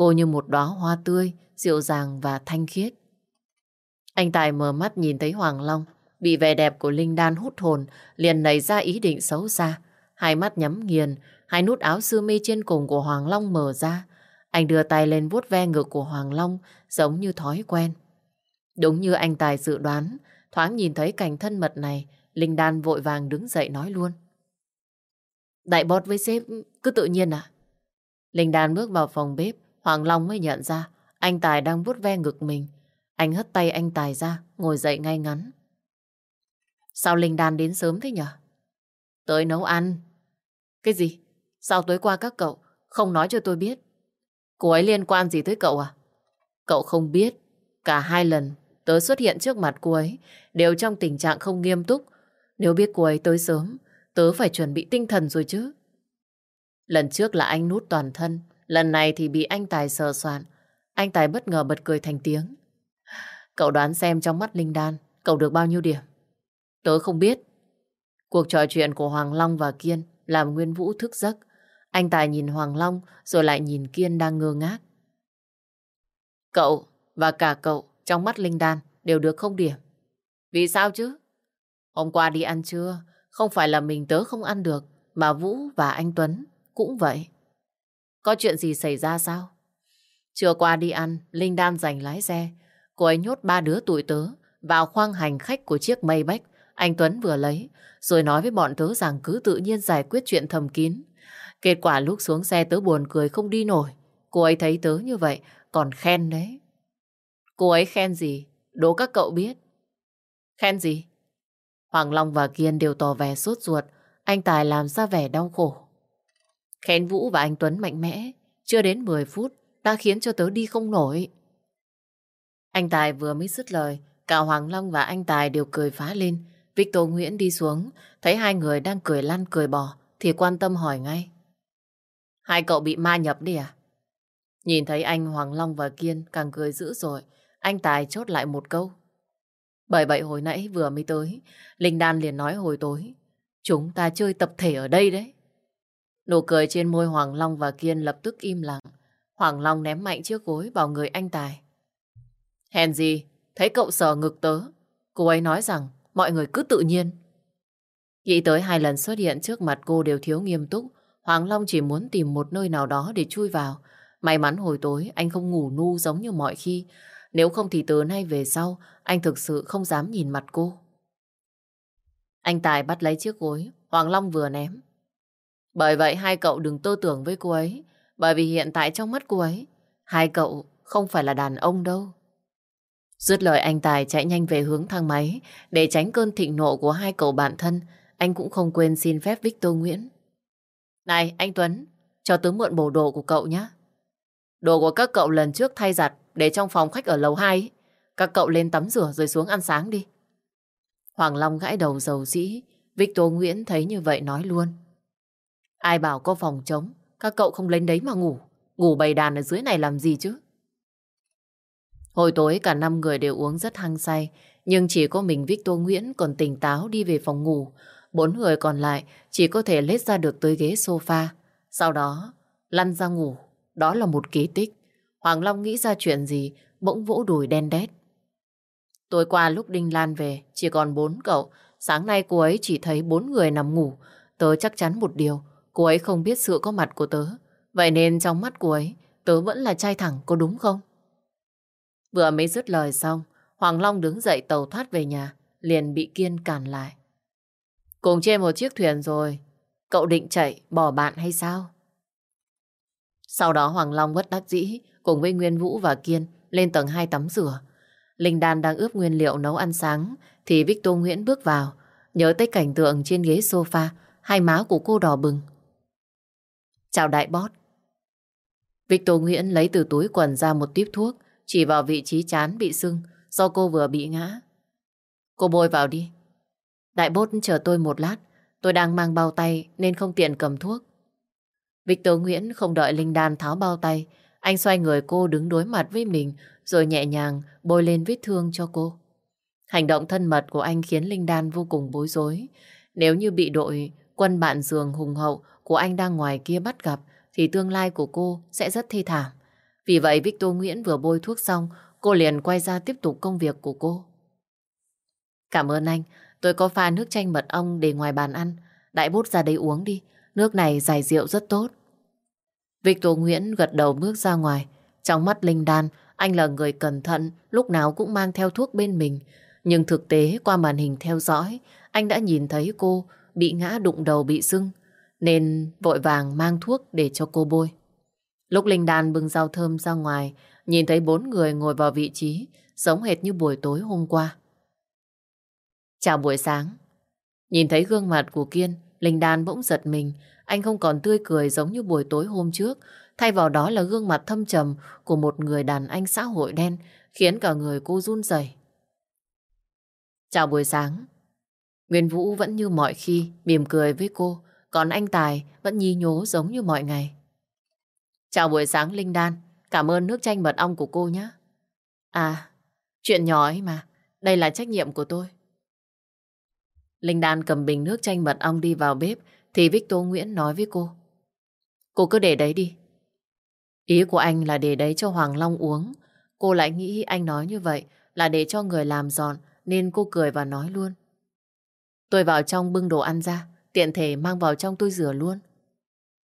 Cô như một đóa hoa tươi, dịu dàng và thanh khiết. Anh Tài mở mắt nhìn thấy Hoàng Long, bị vẻ đẹp của Linh Đan hút hồn, liền nảy ra ý định xấu xa. Hai mắt nhắm nghiền, hai nút áo sơ mi trên cùng của Hoàng Long mở ra. Anh đưa tay lên vuốt ve ngực của Hoàng Long giống như thói quen. Đúng như anh Tài dự đoán, thoáng nhìn thấy cảnh thân mật này, Linh Đan vội vàng đứng dậy nói luôn. Đại bót với sếp cứ tự nhiên à? Linh Đan bước vào phòng bếp, Hoàng Long mới nhận ra Anh Tài đang vuốt ve ngực mình. Anh hất tay anh Tài ra, ngồi dậy ngay ngắn. Sao Linh Đan đến sớm thế nhở? Tới nấu ăn. Cái gì? Sao tối qua các cậu không nói cho tôi biết? Cô ấy liên quan gì tới cậu à? Cậu không biết. Cả hai lần tớ xuất hiện trước mặt cô ấy đều trong tình trạng không nghiêm túc. Nếu biết cô ấy tới sớm, tớ phải chuẩn bị tinh thần rồi chứ. Lần trước là anh nút toàn thân, lần này thì bị anh Tài sờ soạn. Anh Tài bất ngờ bật cười thành tiếng. Cậu đoán xem trong mắt Linh Đan, cậu được bao nhiêu điểm? Tớ không biết. Cuộc trò chuyện của Hoàng Long và Kiên làm Nguyên Vũ thức giấc. Anh Tài nhìn Hoàng Long rồi lại nhìn Kiên đang ngơ ngác. Cậu và cả cậu trong mắt Linh Đan đều được không điểm. Vì sao chứ? Hôm qua đi ăn trưa, không phải là mình tớ không ăn được, mà Vũ và anh Tuấn cũng vậy. Có chuyện gì xảy ra sao? Trưa qua đi ăn, Linh Đan giành lái xe. Cô ấy nhốt ba đứa tuổi tớ vào khoang hành khách của chiếc Maybach anh Tuấn vừa lấy, rồi nói với bọn tớ rằng cứ tự nhiên giải quyết chuyện thầm kín. Kết quả lúc xuống xe tớ buồn cười không đi nổi. Cô ấy thấy tớ như vậy, còn khen đấy. Cô ấy khen gì? Đố các cậu biết. Khen gì? Hoàng Long và Kiên đều tỏ vẻ sốt ruột. Anh Tài làm ra vẻ đau khổ. Khen Vũ và anh Tuấn mạnh mẽ. Chưa đến 10 phút đã khiến cho tớ đi không nổi. Anh Tài vừa mới dứt lời, cả Hoàng Long và anh Tài đều cười phá lên. Victor Nguyễn đi xuống, thấy hai người đang cười lăn cười bò, thì quan tâm hỏi ngay. Hai cậu bị ma nhập đi à? Nhìn thấy anh Hoàng Long và Kiên càng cười dữ rồi, anh Tài chốt lại một câu. Bởi vậy hồi nãy vừa mới tới, Linh Đan liền nói hồi tối, chúng ta chơi tập thể ở đây đấy. Nụ cười trên môi Hoàng Long và Kiên lập tức im lặng. Hoàng Long ném mạnh chiếc gối vào người anh Tài. Hèn gì, thấy cậu sờ ngực tớ. Cô ấy nói rằng mọi người cứ tự nhiên. Nghĩ tới hai lần xuất hiện trước mặt cô đều thiếu nghiêm túc, Hoàng Long chỉ muốn tìm một nơi nào đó để chui vào. May mắn hồi tối anh không ngủ nu giống như mọi khi, nếu không thì từ nay về sau anh thực sự không dám nhìn mặt cô. Anh Tài bắt lấy chiếc gối, Hoàng Long vừa ném. Bởi vậy hai cậu đừng tô tưởng với cô ấy, bởi vì hiện tại trong mắt cô ấy, hai cậu không phải là đàn ông đâu. Dứt lời anh Tài chạy nhanh về hướng thang máy để tránh cơn thịnh nộ của hai cậu bạn thân. Anh cũng không quên xin phép Victor Nguyễn. Này anh Tuấn, cho tớ mượn bộ đồ của cậu nhé. Đồ của các cậu lần trước thay giặt để trong phòng khách ở lầu 2. Các cậu lên tắm rửa rồi xuống ăn sáng đi. Hoàng Long gãi đầu dầu dĩ. Victor Nguyễn thấy như vậy nói luôn. Ai bảo có phòng trống, các cậu không lên đấy mà ngủ. Ngủ bầy đàn ở dưới này làm gì chứ? Hồi tối cả năm người đều uống rất hăng say, nhưng chỉ có mình Victor Nguyễn còn tỉnh táo đi về phòng ngủ. Bốn người còn lại chỉ có thể lết ra được tới ghế sofa. Sau đó, lăn ra ngủ. Đó là một kỳ tích. Hoàng Long nghĩ ra chuyện gì, bỗng vỗ đùi đen đét. Tối qua lúc Đinh Lan về, chỉ còn bốn cậu. Sáng nay cô ấy chỉ thấy bốn người nằm ngủ. Tớ chắc chắn một điều, cô ấy không biết sự có mặt của tớ. Vậy nên trong mắt cô ấy, tớ vẫn là trai thẳng, có đúng không? Vừa mới dứt lời xong, Hoàng Long đứng dậy tàu thoát về nhà, liền bị Kiên cản lại. Cùng trên một chiếc thuyền rồi, cậu định chạy, bỏ bạn hay sao? Sau đó Hoàng Long bất đắc dĩ, cùng với Nguyên Vũ và Kiên lên tầng 2 tắm rửa. Linh Đan đang ướp nguyên liệu nấu ăn sáng, thì Victor Nguyễn bước vào, nhớ tới cảnh tượng trên ghế sofa, hai má của cô đỏ bừng. Chào đại bót. Victor Nguyễn lấy từ túi quần ra một tiếp thuốc, chỉ vào vị trí chán bị sưng do cô vừa bị ngã. Cô bôi vào đi. Đại bốt chờ tôi một lát. Tôi đang mang bao tay nên không tiện cầm thuốc. Victor Nguyễn không đợi Linh Đan tháo bao tay. Anh xoay người cô đứng đối mặt với mình rồi nhẹ nhàng bôi lên vết thương cho cô. Hành động thân mật của anh khiến Linh Đan vô cùng bối rối. Nếu như bị đội quân bạn giường hùng hậu của anh đang ngoài kia bắt gặp thì tương lai của cô sẽ rất thê thảm. Vì vậy Victor Nguyễn vừa bôi thuốc xong, cô liền quay ra tiếp tục công việc của cô. Cảm ơn anh, tôi có pha nước chanh mật ong để ngoài bàn ăn. Đại bút ra đây uống đi, nước này giải rượu rất tốt. Victor Nguyễn gật đầu bước ra ngoài. Trong mắt Linh Đan, anh là người cẩn thận, lúc nào cũng mang theo thuốc bên mình. Nhưng thực tế qua màn hình theo dõi, anh đã nhìn thấy cô bị ngã đụng đầu bị sưng, nên vội vàng mang thuốc để cho cô bôi. Lúc Linh Đan bưng rau thơm ra ngoài, nhìn thấy bốn người ngồi vào vị trí, giống hệt như buổi tối hôm qua. Chào buổi sáng. Nhìn thấy gương mặt của Kiên, Linh Đan bỗng giật mình. Anh không còn tươi cười giống như buổi tối hôm trước. Thay vào đó là gương mặt thâm trầm của một người đàn anh xã hội đen, khiến cả người cô run rẩy. Chào buổi sáng. Nguyên Vũ vẫn như mọi khi, mỉm cười với cô, còn anh Tài vẫn nhí nhố giống như mọi ngày. Chào buổi sáng Linh Đan, cảm ơn nước chanh mật ong của cô nhé. À, chuyện nhỏ ấy mà, đây là trách nhiệm của tôi. Linh Đan cầm bình nước chanh mật ong đi vào bếp, thì Victor Nguyễn nói với cô. Cô cứ để đấy đi. Ý của anh là để đấy cho Hoàng Long uống. Cô lại nghĩ anh nói như vậy là để cho người làm giòn, nên cô cười và nói luôn. Tôi vào trong bưng đồ ăn ra, tiện thể mang vào trong tôi rửa luôn.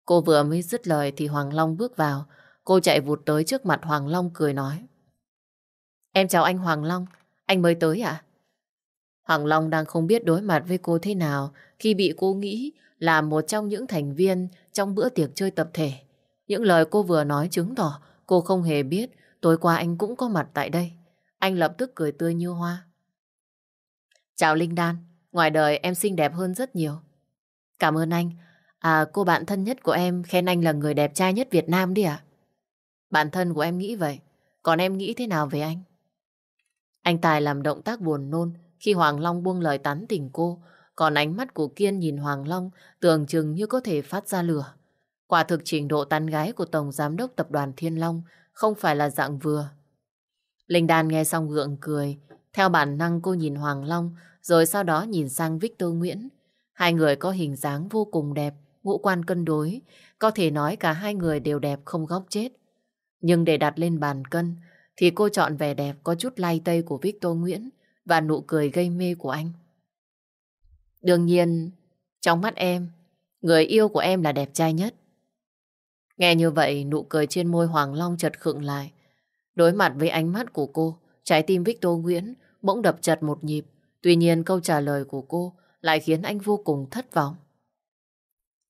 Cô vừa mới dứt lời thì Hoàng Long bước vào. Cô chạy vụt tới trước mặt Hoàng Long cười nói. Em chào anh Hoàng Long, anh mới tới à? Hoàng Long đang không biết đối mặt với cô thế nào khi bị cô nghĩ là một trong những thành viên trong bữa tiệc chơi tập thể. Những lời cô vừa nói chứng tỏ cô không hề biết tối qua anh cũng có mặt tại đây. Anh lập tức cười tươi như hoa. Chào Linh Đan, ngoài đời em xinh đẹp hơn rất nhiều. Cảm ơn anh. À, cô bạn thân nhất của em khen anh là người đẹp trai nhất Việt Nam đi ạ. Bạn thân của em nghĩ vậy. Còn em nghĩ thế nào về anh? Anh Tài làm động tác buồn nôn khi Hoàng Long buông lời tán tỉnh cô. Còn ánh mắt của Kiên nhìn Hoàng Long tưởng chừng như có thể phát ra lửa. Quả thực trình độ tán gái của Tổng Giám đốc Tập đoàn Thiên Long không phải là dạng vừa. Linh Đan nghe xong gượng cười. Theo bản năng cô nhìn Hoàng Long rồi sau đó nhìn sang Victor Nguyễn. Hai người có hình dáng vô cùng đẹp, ngũ quan cân đối. Có thể nói cả hai người đều đẹp không góc chết. Nhưng để đặt lên bàn cân thì cô chọn vẻ đẹp có chút lay tây của Victor Nguyễn và nụ cười gây mê của anh. Đương nhiên, trong mắt em, người yêu của em là đẹp trai nhất. Nghe như vậy, nụ cười trên môi Hoàng Long chợt khựng lại. Đối mặt với ánh mắt của cô, trái tim Victor Nguyễn bỗng đập chật một nhịp. Tuy nhiên câu trả lời của cô lại khiến anh vô cùng thất vọng.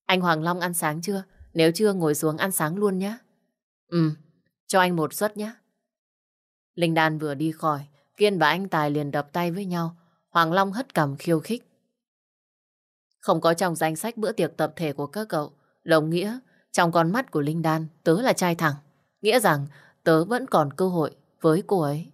Anh Hoàng Long ăn sáng chưa? Nếu chưa ngồi xuống ăn sáng luôn nhé. Ừ, cho anh một suất nhé. Linh Đan vừa đi khỏi, Kiên và anh Tài liền đập tay với nhau. Hoàng Long hất cằm khiêu khích. Không có trong danh sách bữa tiệc tập thể của các cậu. Đồng nghĩa, trong con mắt của Linh Đan, tớ là trai thẳng. Nghĩa rằng tớ vẫn còn cơ hội với cô ấy.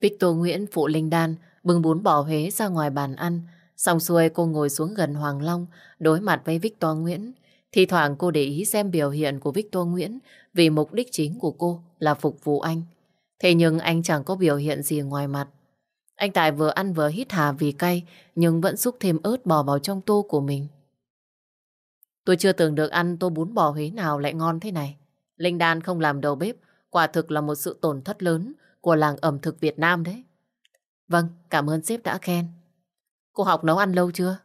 Victor Nguyễn phụ Linh Đan bưng bún bò Huế ra ngoài bàn ăn. Xong xuôi cô ngồi xuống gần Hoàng Long, đối mặt với Victor Nguyễn. Thì thoảng cô để ý xem biểu hiện của Victor Nguyễn vì mục đích chính của cô là phục vụ anh. Thế nhưng anh chẳng có biểu hiện gì ngoài mặt. Anh Tài vừa ăn vừa hít hà vì cay nhưng vẫn xúc thêm ớt bò vào trong tô của mình. Tôi chưa từng được ăn tô bún bò Huế nào lại ngon thế này. Linh Đan không làm đầu bếp, quả thực là một sự tổn thất lớn của làng ẩm thực Việt Nam đấy. Vâng, cảm ơn sếp đã khen. Cô học nấu ăn lâu chưa?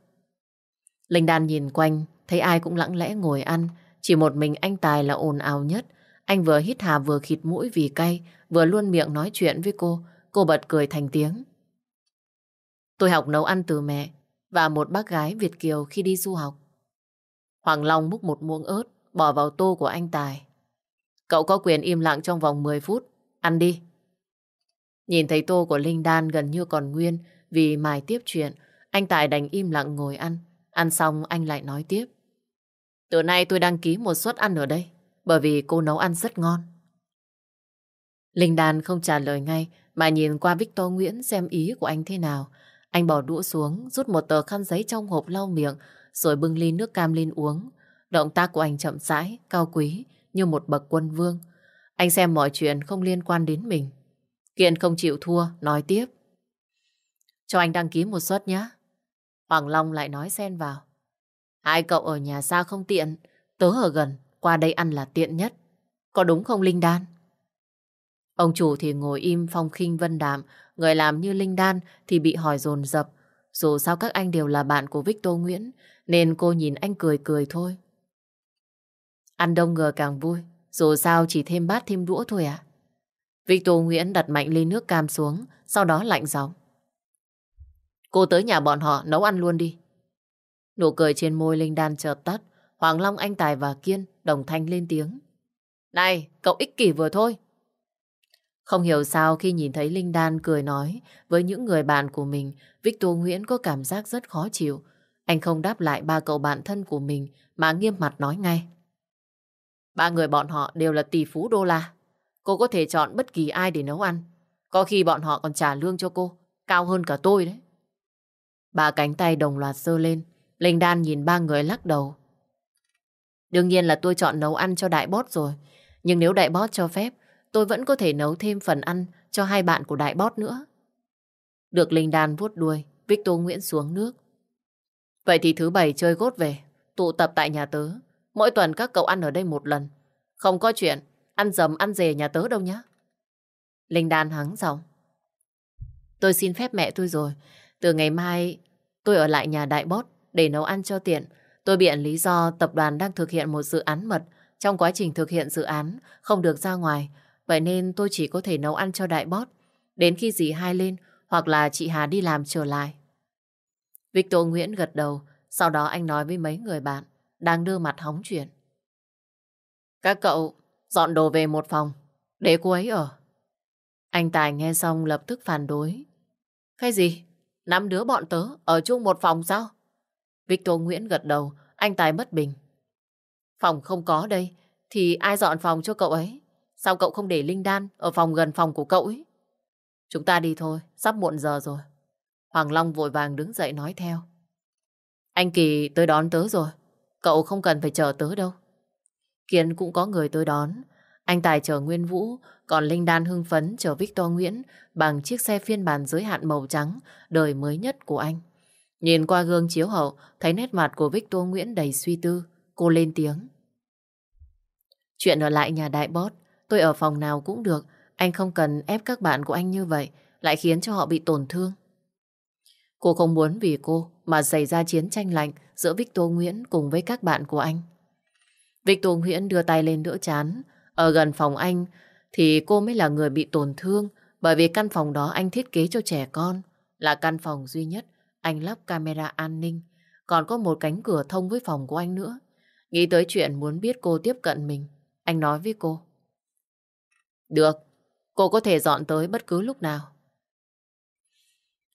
Linh Đan nhìn quanh, thấy ai cũng lặng lẽ ngồi ăn. Chỉ một mình anh Tài là ồn ào nhất. Anh vừa hít hà vừa khịt mũi vì cay, vừa luôn miệng nói chuyện với cô. Cô bật cười thành tiếng. Tôi học nấu ăn từ mẹ và một bác gái Việt Kiều khi đi du học. Hoàng Long múc một muỗng ớt, bỏ vào tô của anh Tài. Cậu có quyền im lặng trong vòng 10 phút. Ăn đi. Nhìn thấy tô của Linh Đan gần như còn nguyên vì mài tiếp chuyện, anh Tài đành im lặng ngồi ăn. Ăn xong anh lại nói tiếp. Từ nay tôi đăng ký một suất ăn ở đây, bởi vì cô nấu ăn rất ngon. Linh Đan không trả lời ngay, mà nhìn qua Victor Nguyễn xem ý của anh thế nào. Anh bỏ đũa xuống, rút một tờ khăn giấy trong hộp lau miệng, rồi bưng ly nước cam lên uống. Động tác của anh chậm rãi, cao quý, như một bậc quân vương. Anh xem mọi chuyện không liên quan đến mình. Kiên không chịu thua, nói tiếp. Cho anh đăng ký một suất nhé. Hoàng Long lại nói xen vào. Hai cậu ở nhà xa không tiện, tớ ở gần, qua đây ăn là tiện nhất. Có đúng không Linh Đan? Ông chủ thì ngồi im phong khinh vân đạm, người làm như Linh Đan thì bị hỏi dồn dập. Dù sao các anh đều là bạn của Victor Nguyễn, nên cô nhìn anh cười cười thôi. Ăn đông ngờ càng vui, dù sao chỉ thêm bát thêm đũa thôi à. Victor Nguyễn đặt mạnh ly nước cam xuống, sau đó lạnh giọng. Cô tới nhà bọn họ nấu ăn luôn đi. Nụ cười trên môi Linh Đan chợt tắt, Hoàng Long, Anh Tài và Kiên đồng thanh lên tiếng. Này, cậu ích kỷ vừa thôi, Không hiểu sao khi nhìn thấy Linh Đan cười nói với những người bạn của mình, Victor Nguyễn có cảm giác rất khó chịu. Anh không đáp lại ba cậu bạn thân của mình mà nghiêm mặt nói ngay. Ba người bọn họ đều là tỷ phú đô la. Cô có thể chọn bất kỳ ai để nấu ăn. Có khi bọn họ còn trả lương cho cô, cao hơn cả tôi đấy. Ba cánh tay đồng loạt giơ lên, Linh Đan nhìn ba người lắc đầu. Đương nhiên là tôi chọn nấu ăn cho đại bót rồi. Nhưng nếu đại bót cho phép, tôi vẫn có thể nấu thêm phần ăn cho hai bạn của đại bót nữa. Được Linh Đan vuốt đuôi, Victor Nguyễn xuống nước. Vậy thì thứ bảy chơi gốt về, tụ tập tại nhà tớ. Mỗi tuần các cậu ăn ở đây một lần. Không có chuyện, ăn dầm, ăn dề nhà tớ đâu nhá. Linh Đan hắng giọng. Tôi xin phép mẹ tôi rồi. Từ ngày mai, tôi ở lại nhà đại bót để nấu ăn cho tiện. Tôi biện lý do tập đoàn đang thực hiện một dự án mật. Trong quá trình thực hiện dự án, không được ra ngoài. Vậy nên tôi chỉ có thể nấu ăn cho đại bót. Đến khi dì hai lên, hoặc là chị Hà đi làm trở lại. Victor Nguyễn gật đầu. Sau đó anh nói với mấy người bạn đang đưa mặt hóng chuyện. Các cậu dọn đồ về một phòng để cô ấy ở. Anh Tài nghe xong lập tức phản đối. Cái gì? Năm đứa bọn tớ ở chung một phòng sao? Victor Nguyễn gật đầu, anh Tài mất bình. Phòng không có đây, thì ai dọn phòng cho cậu ấy? Sao cậu không để Linh Đan ở phòng gần phòng của cậu ấy? Chúng ta đi thôi, sắp muộn giờ rồi. Hoàng Long vội vàng đứng dậy nói theo. Anh Kỳ tới đón tớ rồi, cậu không cần phải chờ tớ đâu. Kiến cũng có người tới đón. Anh Tài chờ Nguyên Vũ, còn Linh Đan hưng phấn chờ Victor Nguyễn bằng chiếc xe phiên bản giới hạn màu trắng, đời mới nhất của anh. Nhìn qua gương chiếu hậu, thấy nét mặt của Victor Nguyễn đầy suy tư. Cô lên tiếng. Chuyện ở lại nhà đại bót, tôi ở phòng nào cũng được. Anh không cần ép các bạn của anh như vậy, lại khiến cho họ bị tổn thương. Cô không muốn vì cô mà xảy ra chiến tranh lạnh giữa Victor Nguyễn cùng với các bạn của anh. Victor Nguyễn đưa tay lên đỡ chán. Ở gần phòng anh thì cô mới là người bị tổn thương bởi vì căn phòng đó anh thiết kế cho trẻ con. Là căn phòng duy nhất anh lắp camera an ninh. Còn có một cánh cửa thông với phòng của anh nữa. Nghĩ tới chuyện muốn biết cô tiếp cận mình. Anh nói với cô. Được, cô có thể dọn tới bất cứ lúc nào.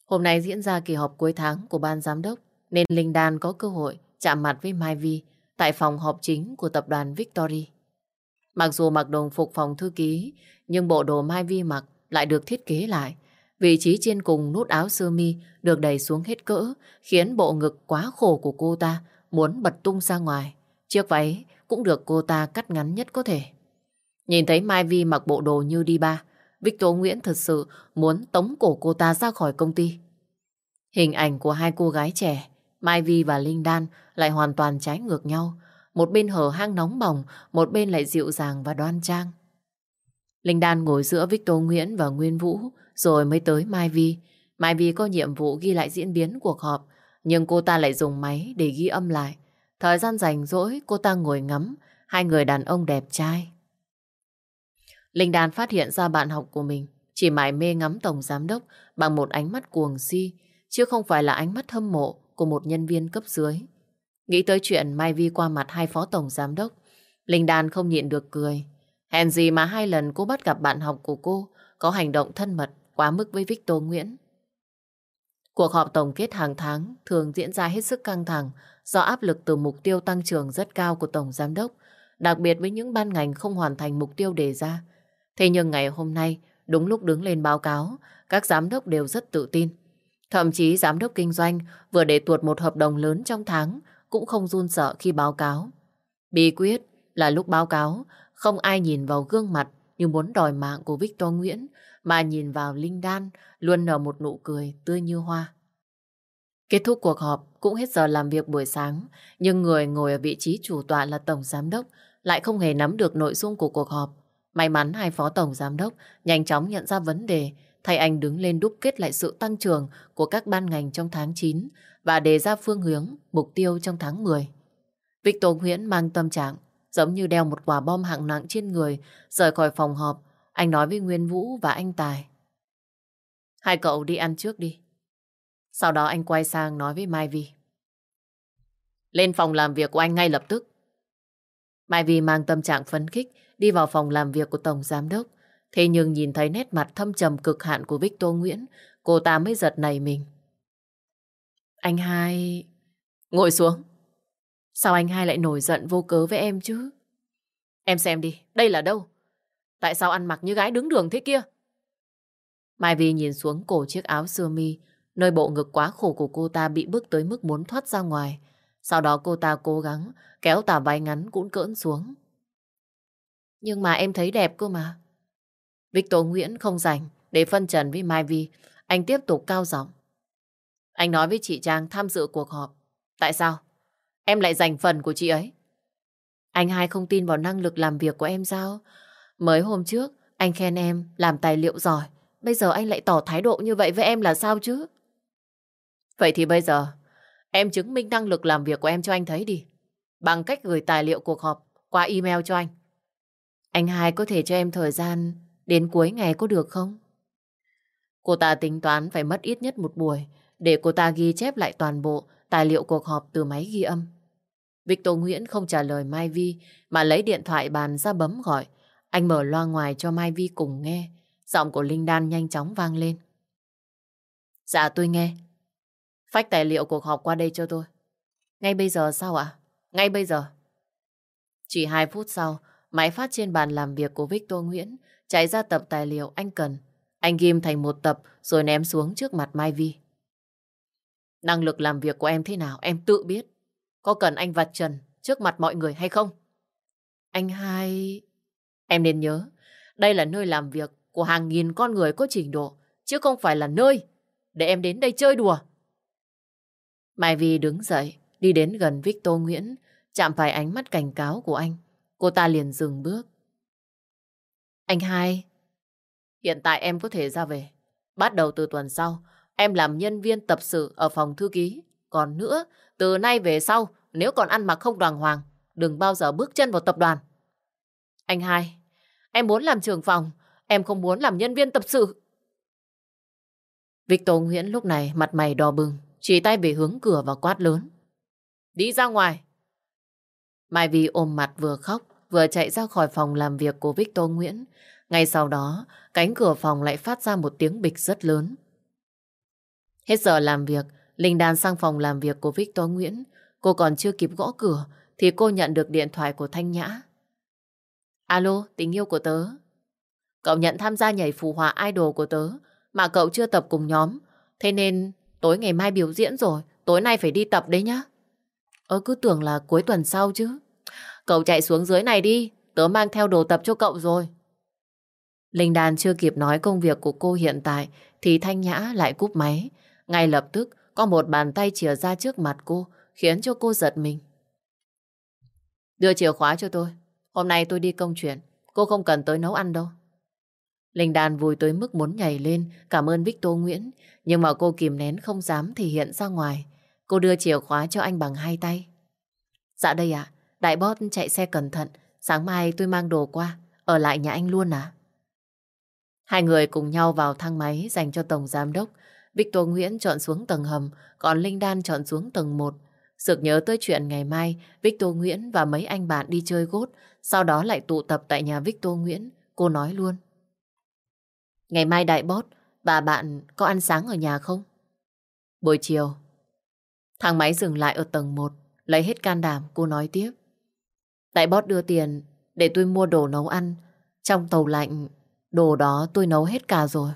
Hôm nay diễn ra kỳ họp cuối tháng của ban giám đốc nên Linh Đan có cơ hội chạm mặt với Mai Vi tại phòng họp chính của tập đoàn Victory. Mặc dù mặc đồng phục phòng thư ký nhưng bộ đồ Mai Vi mặc lại được thiết kế lại Vị trí trên cùng nút áo sơ mi được đẩy xuống hết cỡ, khiến bộ ngực quá khổ của cô ta muốn bật tung ra ngoài. Chiếc váy cũng được cô ta cắt ngắn nhất có thể. Nhìn thấy Mai Vi mặc bộ đồ như đi ba, Victor Nguyễn thật sự muốn tống cổ cô ta ra khỏi công ty. Hình ảnh của hai cô gái trẻ, Mai Vi và Linh Đan lại hoàn toàn trái ngược nhau. Một bên hở hang nóng bỏng, một bên lại dịu dàng và đoan trang. Linh Đan ngồi giữa Victor Nguyễn và Nguyên Vũ, rồi mới tới Mai Vi. Mai Vi có nhiệm vụ ghi lại diễn biến cuộc họp, nhưng cô ta lại dùng máy để ghi âm lại. Thời gian rảnh rỗi, cô ta ngồi ngắm hai người đàn ông đẹp trai. Linh Đan phát hiện ra bạn học của mình chỉ mải mê ngắm tổng giám đốc bằng một ánh mắt cuồng si, chứ không phải là ánh mắt hâm mộ của một nhân viên cấp dưới. Nghĩ tới chuyện Mai Vi qua mặt hai phó tổng giám đốc, Linh Đan không nhịn được cười. Hèn gì mà hai lần cô bắt gặp bạn học của cô có hành động thân mật quá mức với Victor Nguyễn. Cuộc họp tổng kết hàng tháng thường diễn ra hết sức căng thẳng do áp lực từ mục tiêu tăng trưởng rất cao của Tổng Giám đốc, đặc biệt với những ban ngành không hoàn thành mục tiêu đề ra. Thế nhưng ngày hôm nay, đúng lúc đứng lên báo cáo, các giám đốc đều rất tự tin. Thậm chí giám đốc kinh doanh vừa để tuột một hợp đồng lớn trong tháng cũng không run sợ khi báo cáo. Bí quyết là lúc báo cáo, không ai nhìn vào gương mặt như muốn đòi mạng của Victor Nguyễn mà nhìn vào Linh Đan luôn nở một nụ cười tươi như hoa. Kết thúc cuộc họp cũng hết giờ làm việc buổi sáng, nhưng người ngồi ở vị trí chủ tọa là Tổng Giám Đốc lại không hề nắm được nội dung của cuộc họp. May mắn hai phó Tổng Giám Đốc nhanh chóng nhận ra vấn đề, thay anh đứng lên đúc kết lại sự tăng trưởng của các ban ngành trong tháng 9 và đề ra phương hướng, mục tiêu trong tháng 10. Victor Nguyễn mang tâm trạng giống như đeo một quả bom hạng nặng trên người rời khỏi phòng họp anh nói với Nguyên Vũ và anh Tài. Hai cậu đi ăn trước đi. Sau đó anh quay sang nói với Mai Vi. Lên phòng làm việc của anh ngay lập tức. Mai Vi mang tâm trạng phấn khích đi vào phòng làm việc của Tổng Giám Đốc. Thế nhưng nhìn thấy nét mặt thâm trầm cực hạn của Victor Nguyễn, cô ta mới giật nảy mình. Anh hai... Ngồi xuống. Sao anh hai lại nổi giận vô cớ với em chứ? Em xem đi, đây là đâu? Tại sao ăn mặc như gái đứng đường thế kia? Mai Vi nhìn xuống cổ chiếc áo sơ mi, nơi bộ ngực quá khổ của cô ta bị bước tới mức muốn thoát ra ngoài. Sau đó cô ta cố gắng kéo tà váy ngắn cũng cỡn xuống. Nhưng mà em thấy đẹp cơ mà. Victor Nguyễn không rảnh để phân trần với Mai Vi. Anh tiếp tục cao giọng. Anh nói với chị Trang tham dự cuộc họp. Tại sao? Em lại giành phần của chị ấy. Anh hai không tin vào năng lực làm việc của em sao? Mới hôm trước, anh khen em làm tài liệu giỏi. Bây giờ anh lại tỏ thái độ như vậy với em là sao chứ? Vậy thì bây giờ, em chứng minh năng lực làm việc của em cho anh thấy đi. Bằng cách gửi tài liệu cuộc họp qua email cho anh. Anh hai có thể cho em thời gian đến cuối ngày có được không? Cô ta tính toán phải mất ít nhất một buổi để cô ta ghi chép lại toàn bộ tài liệu cuộc họp từ máy ghi âm. Victor Nguyễn không trả lời Mai Vi mà lấy điện thoại bàn ra bấm gọi. Anh mở loa ngoài cho Mai Vi cùng nghe. Giọng của Linh Đan nhanh chóng vang lên. Dạ tôi nghe. Phách tài liệu cuộc họp qua đây cho tôi. Ngay bây giờ sao ạ? Ngay bây giờ. Chỉ hai phút sau, máy phát trên bàn làm việc của Victor Nguyễn chạy ra tập tài liệu anh cần. Anh ghim thành một tập rồi ném xuống trước mặt Mai Vi. Năng lực làm việc của em thế nào em tự biết. Có cần anh vạch trần trước mặt mọi người hay không? Anh hai... Em nên nhớ, đây là nơi làm việc của hàng nghìn con người có trình độ, chứ không phải là nơi để em đến đây chơi đùa. Mai Vi đứng dậy, đi đến gần Victor Nguyễn, chạm phải ánh mắt cảnh cáo của anh. Cô ta liền dừng bước. Anh hai, hiện tại em có thể ra về. Bắt đầu từ tuần sau, em làm nhân viên tập sự ở phòng thư ký. Còn nữa, từ nay về sau, nếu còn ăn mặc không đoàn hoàng, đừng bao giờ bước chân vào tập đoàn. Anh hai, em muốn làm trưởng phòng, em không muốn làm nhân viên tập sự. Victor Nguyễn lúc này mặt mày đỏ bừng, chỉ tay về hướng cửa và quát lớn. Đi ra ngoài. Mai Vi ôm mặt vừa khóc, vừa chạy ra khỏi phòng làm việc của Victor Nguyễn. Ngay sau đó, cánh cửa phòng lại phát ra một tiếng bịch rất lớn. Hết giờ làm việc, Linh Đan sang phòng làm việc của Victor Nguyễn. Cô còn chưa kịp gõ cửa thì cô nhận được điện thoại của Thanh Nhã. Alo, tình yêu của tớ. Cậu nhận tham gia nhảy phù hòa idol của tớ mà cậu chưa tập cùng nhóm. Thế nên tối ngày mai biểu diễn rồi, tối nay phải đi tập đấy nhá. Ơ cứ tưởng là cuối tuần sau chứ. Cậu chạy xuống dưới này đi, tớ mang theo đồ tập cho cậu rồi. Linh Đan chưa kịp nói công việc của cô hiện tại thì Thanh Nhã lại cúp máy. Ngay lập tức có một bàn tay chìa ra trước mặt cô khiến cho cô giật mình. Đưa chìa khóa cho tôi. Hôm nay tôi đi công chuyện. Cô không cần tới nấu ăn đâu. Linh Đan vui tới mức muốn nhảy lên cảm ơn Victor Nguyễn nhưng mà cô kìm nén không dám thể hiện ra ngoài. Cô đưa chìa khóa cho anh bằng hai tay. Dạ đây ạ, đại Bót chạy xe cẩn thận. Sáng mai tôi mang đồ qua, ở lại nhà anh luôn à? Hai người cùng nhau vào thang máy dành cho Tổng Giám Đốc. Victor Nguyễn chọn xuống tầng hầm, còn Linh Đan chọn xuống tầng 1. Sực nhớ tới chuyện ngày mai, Victor Nguyễn và mấy anh bạn đi chơi gốt, sau đó lại tụ tập tại nhà Victor Nguyễn. Cô nói luôn. Ngày mai đại bót, bà bạn có ăn sáng ở nhà không? Buổi chiều, thang máy dừng lại ở tầng 1, lấy hết can đảm, cô nói tiếp. Đại bót đưa tiền để tôi mua đồ nấu ăn. Trong tàu lạnh, đồ đó tôi nấu hết cả rồi.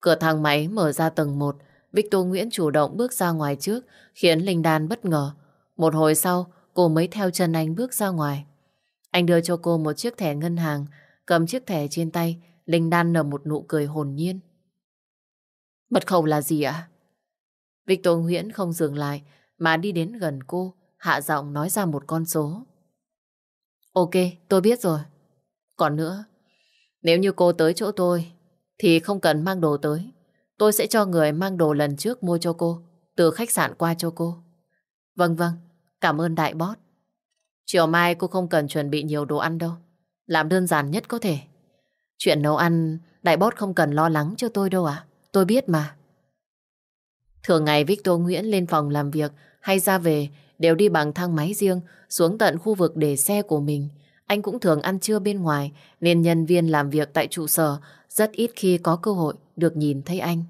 Cửa thang máy mở ra tầng 1, Victor Nguyễn chủ động bước ra ngoài trước, khiến Linh Đan bất ngờ. Một hồi sau, cô mới theo chân anh bước ra ngoài. Anh đưa cho cô một chiếc thẻ ngân hàng, cầm chiếc thẻ trên tay, Linh Đan nở một nụ cười hồn nhiên. Mật khẩu là gì ạ? Victor Nguyễn không dừng lại, mà đi đến gần cô, hạ giọng nói ra một con số. Ok, tôi biết rồi. Còn nữa, nếu như cô tới chỗ tôi, thì không cần mang đồ tới. Tôi sẽ cho người mang đồ lần trước mua cho cô, từ khách sạn qua cho cô. Vâng vâng, cảm ơn đại bót. Chiều mai cô không cần chuẩn bị nhiều đồ ăn đâu. Làm đơn giản nhất có thể. Chuyện nấu ăn, đại bót không cần lo lắng cho tôi đâu à? Tôi biết mà. Thường ngày Victor Nguyễn lên phòng làm việc hay ra về đều đi bằng thang máy riêng xuống tận khu vực để xe của mình. Anh cũng thường ăn trưa bên ngoài nên nhân viên làm việc tại trụ sở rất ít khi có cơ hội được nhìn thấy anh.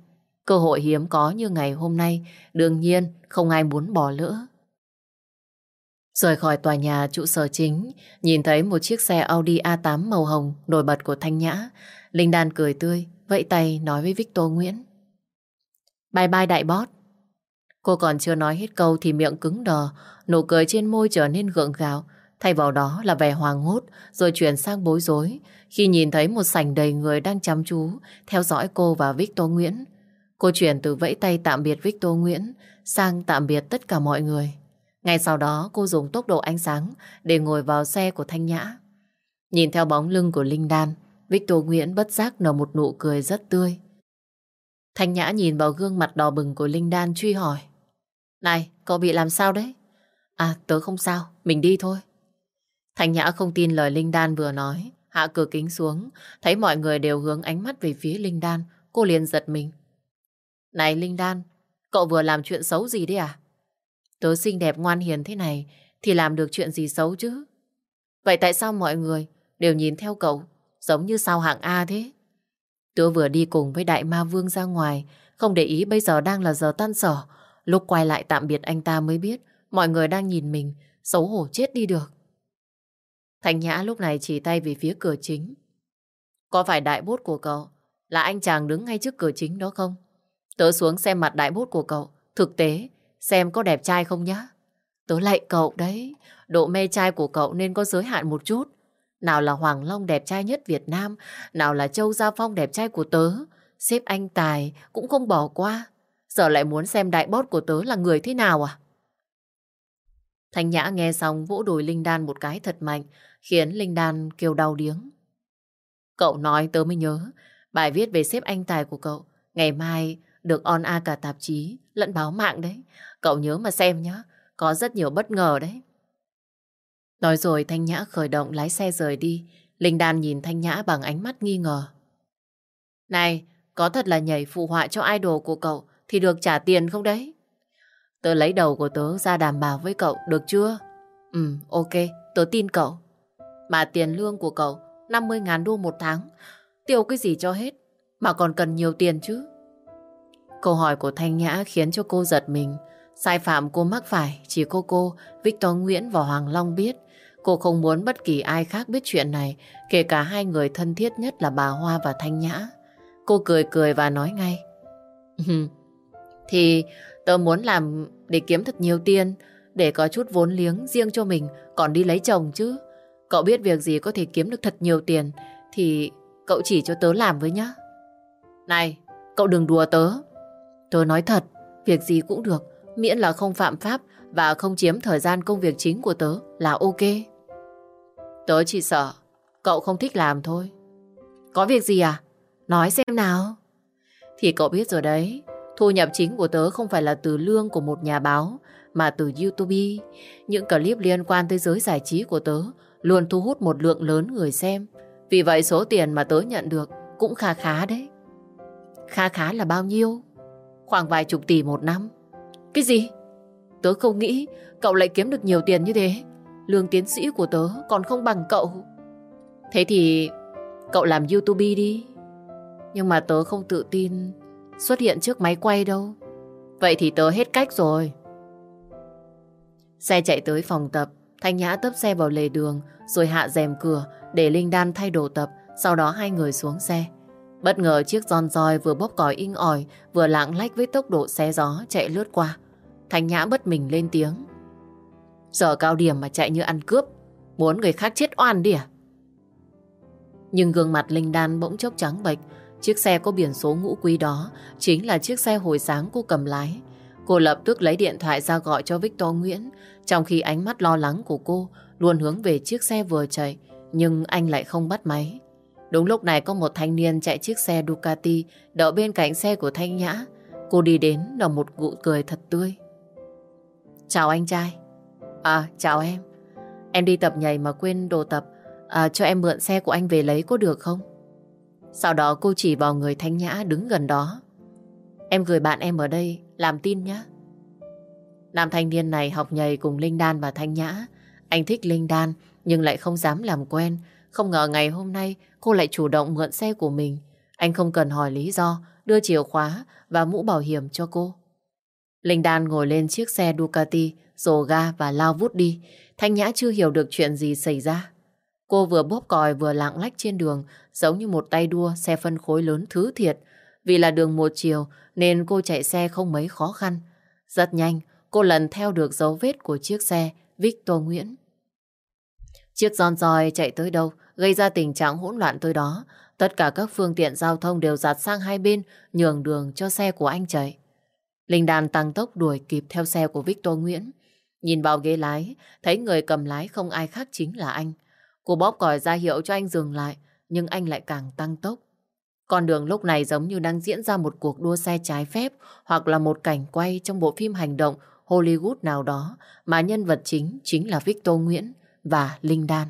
Cơ hội hiếm có như ngày hôm nay, đương nhiên không ai muốn bỏ lỡ. Rời khỏi tòa nhà trụ sở chính, nhìn thấy một chiếc xe Audi A8 màu hồng nổi bật của Thanh Nhã. Linh Đan cười tươi, vẫy tay nói với Victor Nguyễn. Bye bye đại boss. Cô còn chưa nói hết câu thì miệng cứng đờ, nụ cười trên môi trở nên gượng gạo. Thay vào đó là vẻ hoàng hốt rồi chuyển sang bối rối khi nhìn thấy một sảnh đầy người đang chăm chú theo dõi cô và Victor Nguyễn. Cô chuyển từ vẫy tay tạm biệt Victor Nguyễn sang tạm biệt tất cả mọi người. Ngay sau đó cô dùng tốc độ ánh sáng để ngồi vào xe của Thanh Nhã. Nhìn theo bóng lưng của Linh Đan, Victor Nguyễn bất giác nở một nụ cười rất tươi. Thanh Nhã nhìn vào gương mặt đỏ bừng của Linh Đan truy hỏi. Này, cậu bị làm sao đấy? À, tớ không sao, mình đi thôi. Thanh Nhã không tin lời Linh Đan vừa nói. Hạ cửa kính xuống, thấy mọi người đều hướng ánh mắt về phía Linh Đan. Cô liền giật mình. Này Linh Đan, cậu vừa làm chuyện xấu gì đấy à? Tớ xinh đẹp ngoan hiền thế này thì làm được chuyện gì xấu chứ? Vậy tại sao mọi người đều nhìn theo cậu giống như sao hạng A thế? Tớ vừa đi cùng với đại ma vương ra ngoài, không để ý bây giờ đang là giờ tan sở. Lúc quay lại tạm biệt anh ta mới biết mọi người đang nhìn mình, xấu hổ chết đi được. Thành Nhã lúc này chỉ tay về phía cửa chính. Có phải đại bốt của cậu là anh chàng đứng ngay trước cửa chính đó không? Tớ xuống xem mặt đại bốt của cậu, thực tế, xem có đẹp trai không nhá. Tớ lạy cậu đấy, độ mê trai của cậu nên có giới hạn một chút. Nào là Hoàng Long đẹp trai nhất Việt Nam, nào là Châu Gia Phong đẹp trai của tớ. Xếp anh Tài cũng không bỏ qua. Giờ lại muốn xem đại bót của tớ là người thế nào à? Thanh Nhã nghe xong vỗ đùi Linh Đan một cái thật mạnh, khiến Linh Đan kêu đau điếng. Cậu nói tớ mới nhớ, bài viết về xếp anh tài của cậu, ngày mai được on a cả tạp chí, lẫn báo mạng đấy. Cậu nhớ mà xem nhé, có rất nhiều bất ngờ đấy. Nói rồi Thanh Nhã khởi động lái xe rời đi, Linh Đan nhìn Thanh Nhã bằng ánh mắt nghi ngờ. Này, có thật là nhảy phụ họa cho idol của cậu thì được trả tiền không đấy? Tớ lấy đầu của tớ ra đảm bảo với cậu, được chưa? Ừ, ok, tớ tin cậu. Mà tiền lương của cậu 50.000 đô một tháng, tiêu cái gì cho hết, mà còn cần nhiều tiền chứ. Câu hỏi của Thanh Nhã khiến cho cô giật mình. Sai phạm cô mắc phải chỉ cô cô, Victor Nguyễn và Hoàng Long biết. Cô không muốn bất kỳ ai khác biết chuyện này, kể cả hai người thân thiết nhất là bà Hoa và Thanh Nhã. Cô cười cười và nói ngay. Thì tớ muốn làm để kiếm thật nhiều tiền, để có chút vốn liếng riêng cho mình, còn đi lấy chồng chứ. Cậu biết việc gì có thể kiếm được thật nhiều tiền, thì cậu chỉ cho tớ làm với nhá. Này, cậu đừng đùa tớ. Tớ nói thật, việc gì cũng được, miễn là không phạm pháp và không chiếm thời gian công việc chính của tớ là ok. Tớ chỉ sợ, cậu không thích làm thôi. Có việc gì à? Nói xem nào. Thì cậu biết rồi đấy, Thu nhập chính của tớ không phải là từ lương của một nhà báo, mà từ YouTube. Những clip liên quan tới giới giải trí của tớ luôn thu hút một lượng lớn người xem. Vì vậy số tiền mà tớ nhận được cũng khá khá đấy. Khá khá là bao nhiêu? Khoảng vài chục tỷ một năm. Cái gì? Tớ không nghĩ cậu lại kiếm được nhiều tiền như thế. Lương tiến sĩ của tớ còn không bằng cậu. Thế thì cậu làm YouTube đi. Nhưng mà tớ không tự tin xuất hiện trước máy quay đâu. Vậy thì tớ hết cách rồi. Xe chạy tới phòng tập, Thanh Nhã tấp xe vào lề đường rồi hạ rèm cửa để Linh Đan thay đồ tập, sau đó hai người xuống xe. Bất ngờ chiếc giòn roi vừa bóp còi inh ỏi vừa lạng lách với tốc độ xe gió chạy lướt qua. Thanh Nhã bất mình lên tiếng. Giờ cao điểm mà chạy như ăn cướp, muốn người khác chết oan đi à? Nhưng gương mặt Linh Đan bỗng chốc trắng bệch, Chiếc xe có biển số ngũ quý đó chính là chiếc xe hồi sáng cô cầm lái. Cô lập tức lấy điện thoại ra gọi cho Victor Nguyễn, trong khi ánh mắt lo lắng của cô luôn hướng về chiếc xe vừa chạy, nhưng anh lại không bắt máy. Đúng lúc này có một thanh niên chạy chiếc xe Ducati đậu bên cạnh xe của Thanh Nhã. Cô đi đến là một nụ cười thật tươi. Chào anh trai. À, chào em. Em đi tập nhảy mà quên đồ tập. À, cho em mượn xe của anh về lấy có được không? Sau đó cô chỉ vào người Thanh Nhã đứng gần đó. Em gửi bạn em ở đây làm tin nhé. Nam thanh niên này học nhảy cùng Linh Đan và Thanh Nhã. Anh thích Linh Đan nhưng lại không dám làm quen. Không ngờ ngày hôm nay cô lại chủ động mượn xe của mình. Anh không cần hỏi lý do, đưa chìa khóa và mũ bảo hiểm cho cô. Linh Đan ngồi lên chiếc xe Ducati, rồ ga và lao vút đi. Thanh Nhã chưa hiểu được chuyện gì xảy ra. Cô vừa bóp còi vừa lạng lách trên đường, giống như một tay đua xe phân khối lớn thứ thiệt. Vì là đường một chiều nên cô chạy xe không mấy khó khăn. Rất nhanh, cô lần theo được dấu vết của chiếc xe Victor Nguyễn. Chiếc giòn giòi chạy tới đâu, gây ra tình trạng hỗn loạn tới đó. Tất cả các phương tiện giao thông đều dạt sang hai bên, nhường đường cho xe của anh chạy. Linh đàn tăng tốc đuổi kịp theo xe của Victor Nguyễn. Nhìn vào ghế lái, thấy người cầm lái không ai khác chính là anh. Cô bóp còi ra hiệu cho anh dừng lại, nhưng anh lại càng tăng tốc. Con đường lúc này giống như đang diễn ra một cuộc đua xe trái phép hoặc là một cảnh quay trong bộ phim hành động Hollywood nào đó mà nhân vật chính chính là Victor Nguyễn và Linh Đan.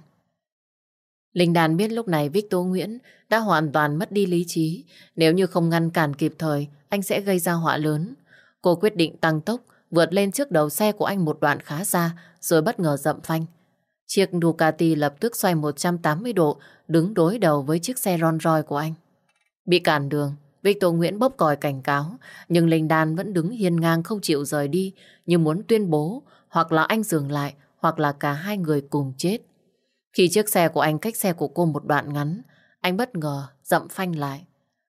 Linh Đan biết lúc này Victor Nguyễn đã hoàn toàn mất đi lý trí. Nếu như không ngăn cản kịp thời, anh sẽ gây ra họa lớn. Cô quyết định tăng tốc, vượt lên trước đầu xe của anh một đoạn khá xa, rồi bất ngờ dậm phanh. Chiếc Ducati lập tức xoay 180 độ, đứng đối đầu với chiếc xe Rolls Royce của anh. Bị cản đường, Victor Nguyễn bóp còi cảnh cáo, nhưng Linh Đan vẫn đứng hiên ngang không chịu rời đi, như muốn tuyên bố hoặc là anh dừng lại, hoặc là cả hai người cùng chết. Khi chiếc xe của anh cách xe của cô một đoạn ngắn, anh bất ngờ dậm phanh lại.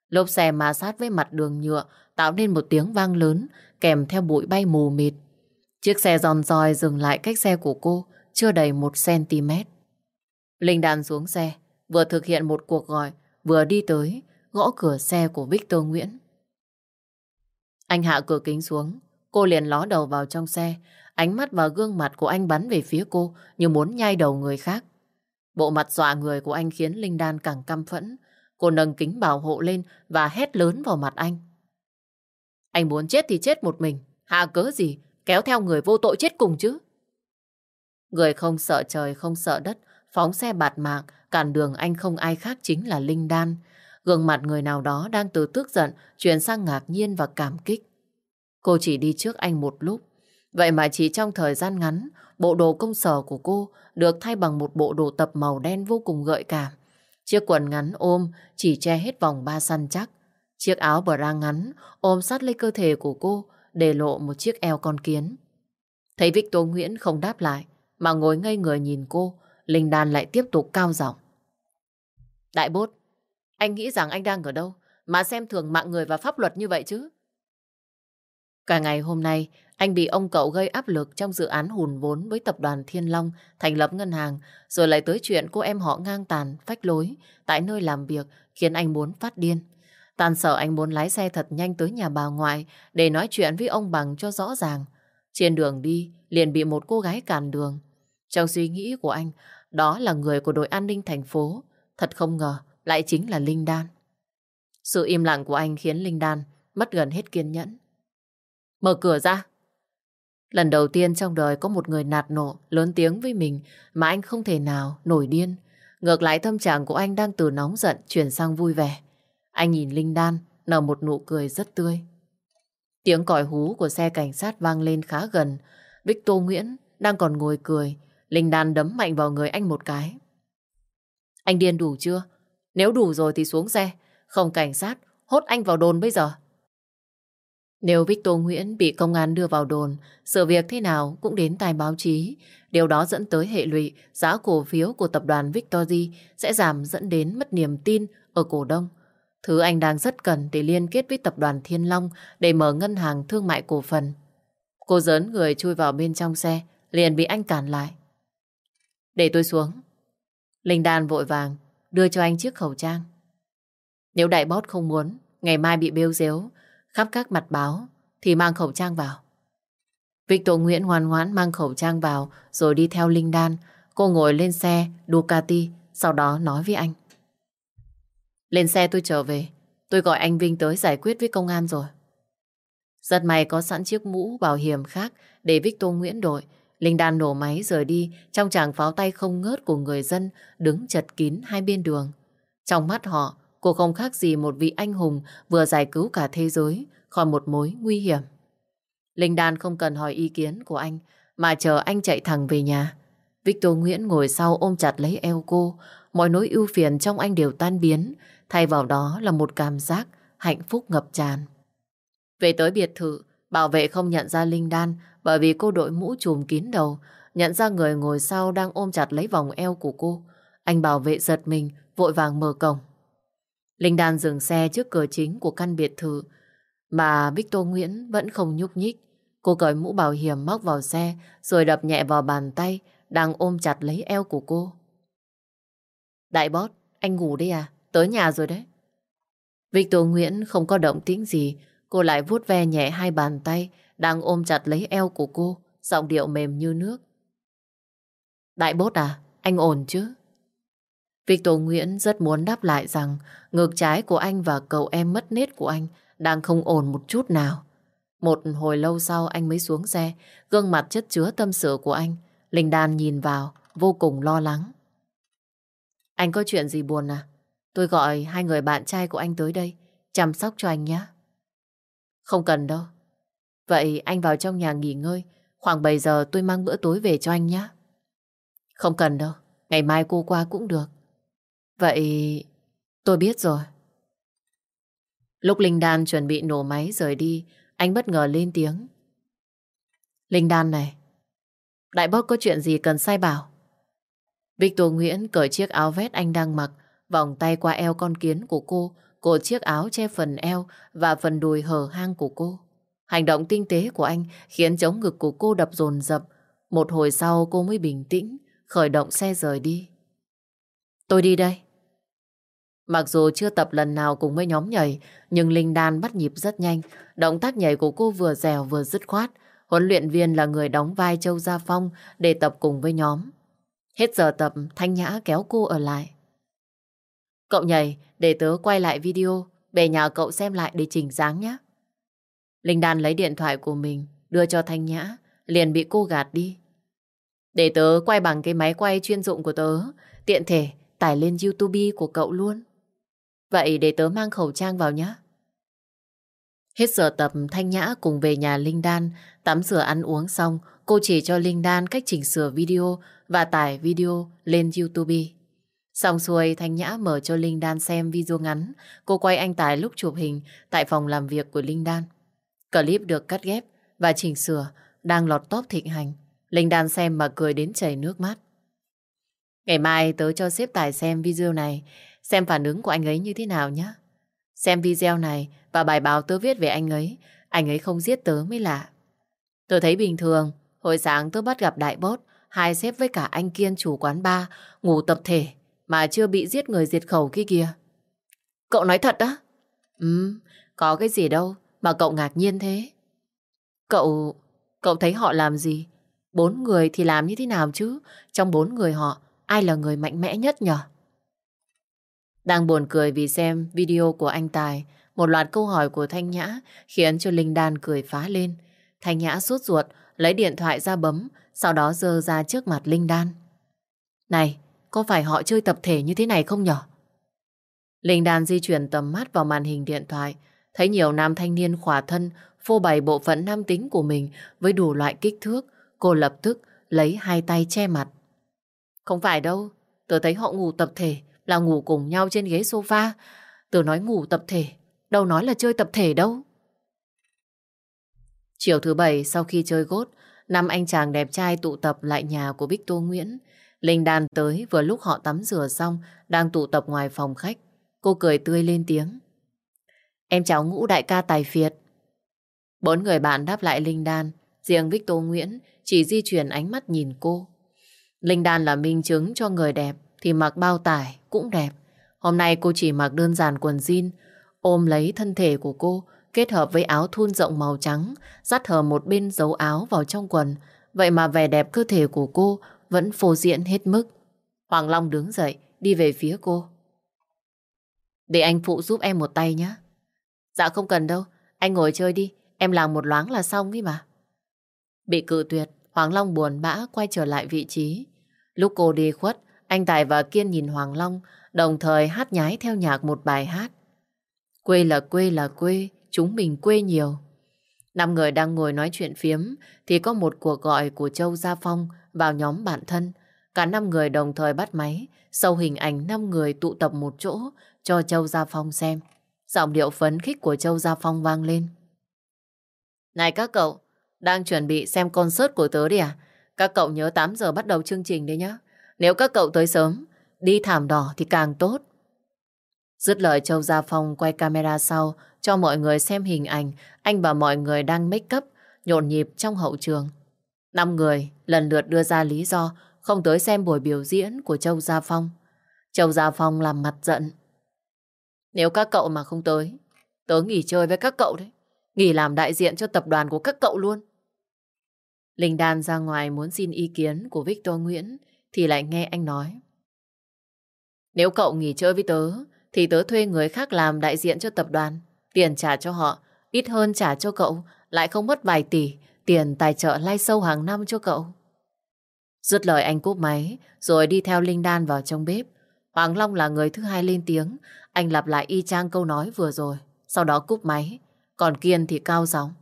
Lốp xe ma sát với mặt đường nhựa tạo nên một tiếng vang lớn kèm theo bụi bay mù mịt. Chiếc xe giòn roi dừng lại cách xe của cô chưa đầy một cm. Linh đàn xuống xe, vừa thực hiện một cuộc gọi, vừa đi tới, gõ cửa xe của Victor Nguyễn. Anh hạ cửa kính xuống, cô liền ló đầu vào trong xe, ánh mắt và gương mặt của anh bắn về phía cô như muốn nhai đầu người khác. Bộ mặt dọa người của anh khiến Linh Đan càng căm phẫn. Cô nâng kính bảo hộ lên và hét lớn vào mặt anh. Anh muốn chết thì chết một mình, hạ cớ gì, kéo theo người vô tội chết cùng chứ. Người không sợ trời, không sợ đất, phóng xe bạt mạng, cản đường anh không ai khác chính là Linh Đan. Gương mặt người nào đó đang từ tức giận chuyển sang ngạc nhiên và cảm kích. Cô chỉ đi trước anh một lúc. Vậy mà chỉ trong thời gian ngắn, bộ đồ công sở của cô được thay bằng một bộ đồ tập màu đen vô cùng gợi cảm. Chiếc quần ngắn ôm chỉ che hết vòng ba săn chắc. Chiếc áo bờ ra ngắn ôm sát lấy cơ thể của cô để lộ một chiếc eo con kiến. Thấy Victor Nguyễn không đáp lại mà ngồi ngây người nhìn cô, Linh Đan lại tiếp tục cao giọng. Đại bốt, anh nghĩ rằng anh đang ở đâu mà xem thường mạng người và pháp luật như vậy chứ? Cả ngày hôm nay, anh bị ông cậu gây áp lực trong dự án hùn vốn với tập đoàn Thiên Long, thành lập ngân hàng, rồi lại tới chuyện cô em họ ngang tàn, phách lối, tại nơi làm việc, khiến anh muốn phát điên. Tàn sợ anh muốn lái xe thật nhanh tới nhà bà ngoại để nói chuyện với ông bằng cho rõ ràng. Trên đường đi, liền bị một cô gái cản đường. Trong suy nghĩ của anh, đó là người của đội an ninh thành phố. Thật không ngờ, lại chính là Linh Đan. Sự im lặng của anh khiến Linh Đan mất gần hết kiên nhẫn. Mở cửa ra. Lần đầu tiên trong đời có một người nạt nộ, lớn tiếng với mình mà anh không thể nào nổi điên. Ngược lại tâm trạng của anh đang từ nóng giận chuyển sang vui vẻ. Anh nhìn Linh Đan nở một nụ cười rất tươi. Tiếng còi hú của xe cảnh sát vang lên khá gần. Victor Nguyễn đang còn ngồi cười. Linh Đan đấm mạnh vào người anh một cái. Anh điên đủ chưa? Nếu đủ rồi thì xuống xe. Không cảnh sát, hốt anh vào đồn bây giờ. Nếu Victor Nguyễn bị công an đưa vào đồn, sự việc thế nào cũng đến tai báo chí. Điều đó dẫn tới hệ lụy giá cổ phiếu của tập đoàn Victory sẽ giảm dẫn đến mất niềm tin ở cổ đông. Thứ anh đang rất cần để liên kết với tập đoàn Thiên Long để mở ngân hàng thương mại cổ phần. Cô dớn người chui vào bên trong xe, liền bị anh cản lại. Để tôi xuống. Linh Đan vội vàng đưa cho anh chiếc khẩu trang. Nếu đại bót không muốn, ngày mai bị bêu dếu, khắp các mặt báo, thì mang khẩu trang vào. Victor Nguyễn ngoan ngoãn mang khẩu trang vào rồi đi theo Linh Đan. Cô ngồi lên xe Ducati, sau đó nói với anh. Lên xe tôi trở về, tôi gọi anh Vinh tới giải quyết với công an rồi. Rất may có sẵn chiếc mũ bảo hiểm khác để Victor Nguyễn đội. Linh Đan nổ máy rời đi trong tràng pháo tay không ngớt của người dân đứng chật kín hai bên đường. Trong mắt họ, Cô không khác gì một vị anh hùng vừa giải cứu cả thế giới khỏi một mối nguy hiểm. Linh Đan không cần hỏi ý kiến của anh mà chờ anh chạy thẳng về nhà. Victor Nguyễn ngồi sau ôm chặt lấy eo cô, mọi nỗi ưu phiền trong anh đều tan biến, thay vào đó là một cảm giác hạnh phúc ngập tràn. Về tới biệt thự, bảo vệ không nhận ra Linh Đan bởi vì cô đội mũ trùm kín đầu, nhận ra người ngồi sau đang ôm chặt lấy vòng eo của cô. Anh bảo vệ giật mình, vội vàng mở cổng. Linh Đan dừng xe trước cửa chính của căn biệt thự, mà Victor Nguyễn vẫn không nhúc nhích. Cô cởi mũ bảo hiểm móc vào xe, rồi đập nhẹ vào bàn tay, đang ôm chặt lấy eo của cô. Đại bót, anh ngủ đi à? Tới nhà rồi đấy. Victor Nguyễn không có động tĩnh gì, cô lại vuốt ve nhẹ hai bàn tay, đang ôm chặt lấy eo của cô, giọng điệu mềm như nước. Đại bốt à, anh ổn chứ? Victor Nguyễn rất muốn đáp lại rằng ngược trái của anh và cậu em mất nết của anh đang không ổn một chút nào. Một hồi lâu sau anh mới xuống xe, gương mặt chất chứa tâm sự của anh. Linh Đan nhìn vào, vô cùng lo lắng. Anh có chuyện gì buồn à? Tôi gọi hai người bạn trai của anh tới đây, chăm sóc cho anh nhé. Không cần đâu. Vậy anh vào trong nhà nghỉ ngơi, khoảng 7 giờ tôi mang bữa tối về cho anh nhé. Không cần đâu, ngày mai cô qua cũng được. Vậy tôi biết rồi. Lúc Linh Đan chuẩn bị nổ máy rời đi, anh bất ngờ lên tiếng. Linh Đan này, đại bác có chuyện gì cần sai bảo? Victor Nguyễn cởi chiếc áo vest anh đang mặc, vòng tay qua eo con kiến của cô, cột chiếc áo che phần eo và phần đùi hở hang của cô. Hành động tinh tế của anh khiến chống ngực của cô đập dồn dập. Một hồi sau cô mới bình tĩnh, khởi động xe rời đi. Tôi đi đây. Mặc dù chưa tập lần nào cùng với nhóm nhảy, nhưng Linh Đan bắt nhịp rất nhanh. Động tác nhảy của cô vừa dẻo vừa dứt khoát. Huấn luyện viên là người đóng vai Châu Gia Phong để tập cùng với nhóm. Hết giờ tập, Thanh Nhã kéo cô ở lại. Cậu nhảy, để tớ quay lại video, về nhà cậu xem lại để chỉnh dáng nhé. Linh Đan lấy điện thoại của mình, đưa cho Thanh Nhã, liền bị cô gạt đi. Để tớ quay bằng cái máy quay chuyên dụng của tớ, tiện thể tải lên YouTube của cậu luôn. Vậy để tớ mang khẩu trang vào nhé. Hết giờ tập, Thanh Nhã cùng về nhà Linh Đan, tắm rửa ăn uống xong, cô chỉ cho Linh Đan cách chỉnh sửa video và tải video lên YouTube. Xong xuôi, Thanh Nhã mở cho Linh Đan xem video ngắn. Cô quay anh Tài lúc chụp hình tại phòng làm việc của Linh Đan. Clip được cắt ghép và chỉnh sửa đang lọt top thịnh hành. Linh Đan xem mà cười đến chảy nước mắt. Ngày mai tớ cho xếp Tài xem video này, xem phản ứng của anh ấy như thế nào nhé. Xem video này và bài báo tớ viết về anh ấy, anh ấy không giết tớ mới lạ. Tớ thấy bình thường, hồi sáng tớ bắt gặp đại bốt, hai xếp với cả anh Kiên chủ quán bar, ngủ tập thể, mà chưa bị giết người diệt khẩu kia kìa. Cậu nói thật á? Ừ, có cái gì đâu mà cậu ngạc nhiên thế. Cậu... cậu thấy họ làm gì? Bốn người thì làm như thế nào chứ? Trong bốn người họ, ai là người mạnh mẽ nhất nhở? Đang buồn cười vì xem video của anh Tài, một loạt câu hỏi của Thanh Nhã khiến cho Linh Đan cười phá lên. Thanh Nhã sốt ruột, lấy điện thoại ra bấm, sau đó dơ ra trước mặt Linh Đan. Này, có phải họ chơi tập thể như thế này không nhở? Linh Đan di chuyển tầm mắt vào màn hình điện thoại, thấy nhiều nam thanh niên khỏa thân phô bày bộ phận nam tính của mình với đủ loại kích thước, cô lập tức lấy hai tay che mặt. Không phải đâu, tớ thấy họ ngủ tập thể là ngủ cùng nhau trên ghế sofa. Tớ nói ngủ tập thể, đâu nói là chơi tập thể đâu. Chiều thứ bảy sau khi chơi gốt, năm anh chàng đẹp trai tụ tập lại nhà của bích tô Nguyễn. Linh đàn tới vừa lúc họ tắm rửa xong, đang tụ tập ngoài phòng khách. Cô cười tươi lên tiếng. Em chào ngũ đại ca tài phiệt. Bốn người bạn đáp lại Linh Đan, riêng Victor Nguyễn chỉ di chuyển ánh mắt nhìn cô. Linh Đan là minh chứng cho người đẹp thì mặc bao tải cũng đẹp. Hôm nay cô chỉ mặc đơn giản quần jean, ôm lấy thân thể của cô, kết hợp với áo thun rộng màu trắng, dắt hờ một bên dấu áo vào trong quần. Vậy mà vẻ đẹp cơ thể của cô vẫn phô diễn hết mức. Hoàng Long đứng dậy, đi về phía cô. Để anh phụ giúp em một tay nhé. Dạ không cần đâu, anh ngồi chơi đi, em làm một loáng là xong ấy mà. Bị cự tuyệt, Hoàng Long buồn bã quay trở lại vị trí. Lúc cô đi khuất, anh Tài và Kiên nhìn Hoàng Long, đồng thời hát nhái theo nhạc một bài hát. Quê là quê là quê, chúng mình quê nhiều. Năm người đang ngồi nói chuyện phiếm thì có một cuộc gọi của Châu Gia Phong vào nhóm bạn thân. Cả năm người đồng thời bắt máy, sâu hình ảnh năm người tụ tập một chỗ cho Châu Gia Phong xem. Giọng điệu phấn khích của Châu Gia Phong vang lên. Này các cậu, đang chuẩn bị xem concert của tớ đi à? Các cậu nhớ 8 giờ bắt đầu chương trình đấy nhá. Nếu các cậu tới sớm, đi thảm đỏ thì càng tốt. Dứt lời Châu Gia Phong quay camera sau cho mọi người xem hình ảnh anh và mọi người đang make up nhộn nhịp trong hậu trường. Năm người lần lượt đưa ra lý do không tới xem buổi biểu diễn của Châu Gia Phong. Châu Gia Phong làm mặt giận. Nếu các cậu mà không tới, tớ nghỉ chơi với các cậu đấy. Nghỉ làm đại diện cho tập đoàn của các cậu luôn. Linh Đan ra ngoài muốn xin ý kiến của Victor Nguyễn thì lại nghe anh nói. Nếu cậu nghỉ chơi với tớ thì tớ thuê người khác làm đại diện cho tập đoàn. Tiền trả cho họ, ít hơn trả cho cậu, lại không mất vài tỷ, tiền tài trợ lai sâu hàng năm cho cậu. Dứt lời anh cúp máy, rồi đi theo Linh Đan vào trong bếp. Hoàng Long là người thứ hai lên tiếng, anh lặp lại y chang câu nói vừa rồi, sau đó cúp máy. Còn Kiên thì cao giọng.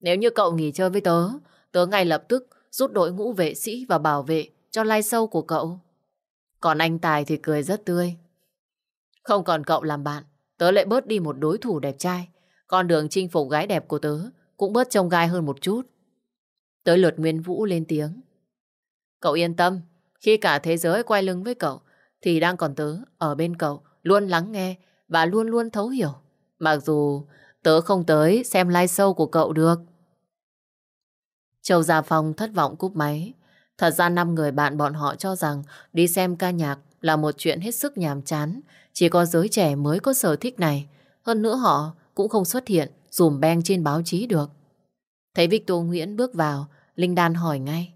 Nếu như cậu nghỉ chơi với tớ, tớ ngay lập tức rút đội ngũ vệ sĩ và bảo vệ cho lai sâu của cậu. Còn anh Tài thì cười rất tươi. Không còn cậu làm bạn, tớ lại bớt đi một đối thủ đẹp trai. Con đường chinh phục gái đẹp của tớ cũng bớt trông gai hơn một chút. Tới lượt Nguyên Vũ lên tiếng. Cậu yên tâm, khi cả thế giới quay lưng với cậu, thì đang còn tớ ở bên cậu, luôn lắng nghe và luôn luôn thấu hiểu. Mặc dù tớ không tới xem live show của cậu được. Châu Gia Phong thất vọng cúp máy. Thật ra năm người bạn bọn họ cho rằng đi xem ca nhạc là một chuyện hết sức nhàm chán. Chỉ có giới trẻ mới có sở thích này. Hơn nữa họ cũng không xuất hiện dùm beng trên báo chí được. Thấy Victor Nguyễn bước vào, Linh Đan hỏi ngay.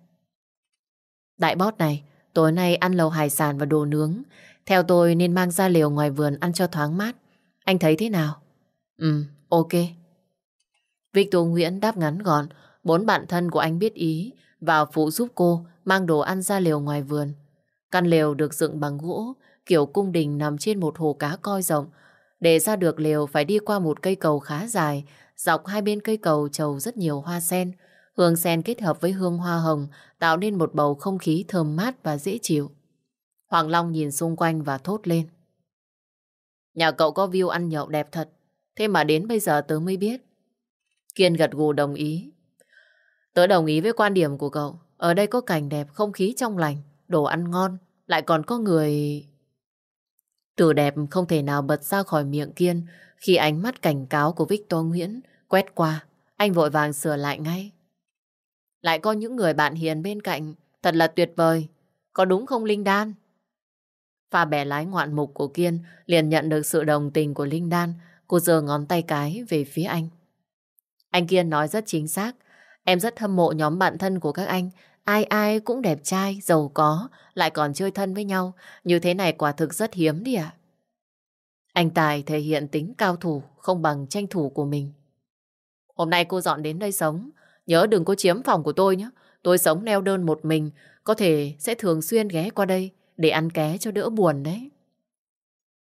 Đại bót này, tối nay ăn lẩu hải sản và đồ nướng. Theo tôi nên mang ra lều ngoài vườn ăn cho thoáng mát. Anh thấy thế nào? Ừ, ok. Victor Nguyễn đáp ngắn gọn. Bốn bạn thân của anh biết ý vào phụ giúp cô mang đồ ăn ra lều ngoài vườn. Căn lều được dựng bằng gỗ, kiểu cung đình nằm trên một hồ cá coi rộng. Để ra được lều phải đi qua một cây cầu khá dài, dọc hai bên cây cầu trầu rất nhiều hoa sen. Hương sen kết hợp với hương hoa hồng tạo nên một bầu không khí thơm mát và dễ chịu. Hoàng Long nhìn xung quanh và thốt lên. Nhà cậu có view ăn nhậu đẹp thật, thế mà đến bây giờ tớ mới biết. Kiên gật gù đồng ý. Tớ đồng ý với quan điểm của cậu. Ở đây có cảnh đẹp, không khí trong lành, đồ ăn ngon, lại còn có người... Từ đẹp không thể nào bật ra khỏi miệng Kiên khi ánh mắt cảnh cáo của Victor Nguyễn quét qua. Anh vội vàng sửa lại ngay. Lại có những người bạn hiền bên cạnh, thật là tuyệt vời. Có đúng không Linh Đan? Pha bẻ lái ngoạn mục của Kiên liền nhận được sự đồng tình của Linh Đan. Cô giơ ngón tay cái về phía anh. Anh Kiên nói rất chính xác. Em rất hâm mộ nhóm bạn thân của các anh. Ai ai cũng đẹp trai, giàu có, lại còn chơi thân với nhau. Như thế này quả thực rất hiếm đi ạ. Anh Tài thể hiện tính cao thủ, không bằng tranh thủ của mình. Hôm nay cô dọn đến đây sống. Nhớ đừng có chiếm phòng của tôi nhé. Tôi sống neo đơn một mình, có thể sẽ thường xuyên ghé qua đây để ăn ké cho đỡ buồn đấy.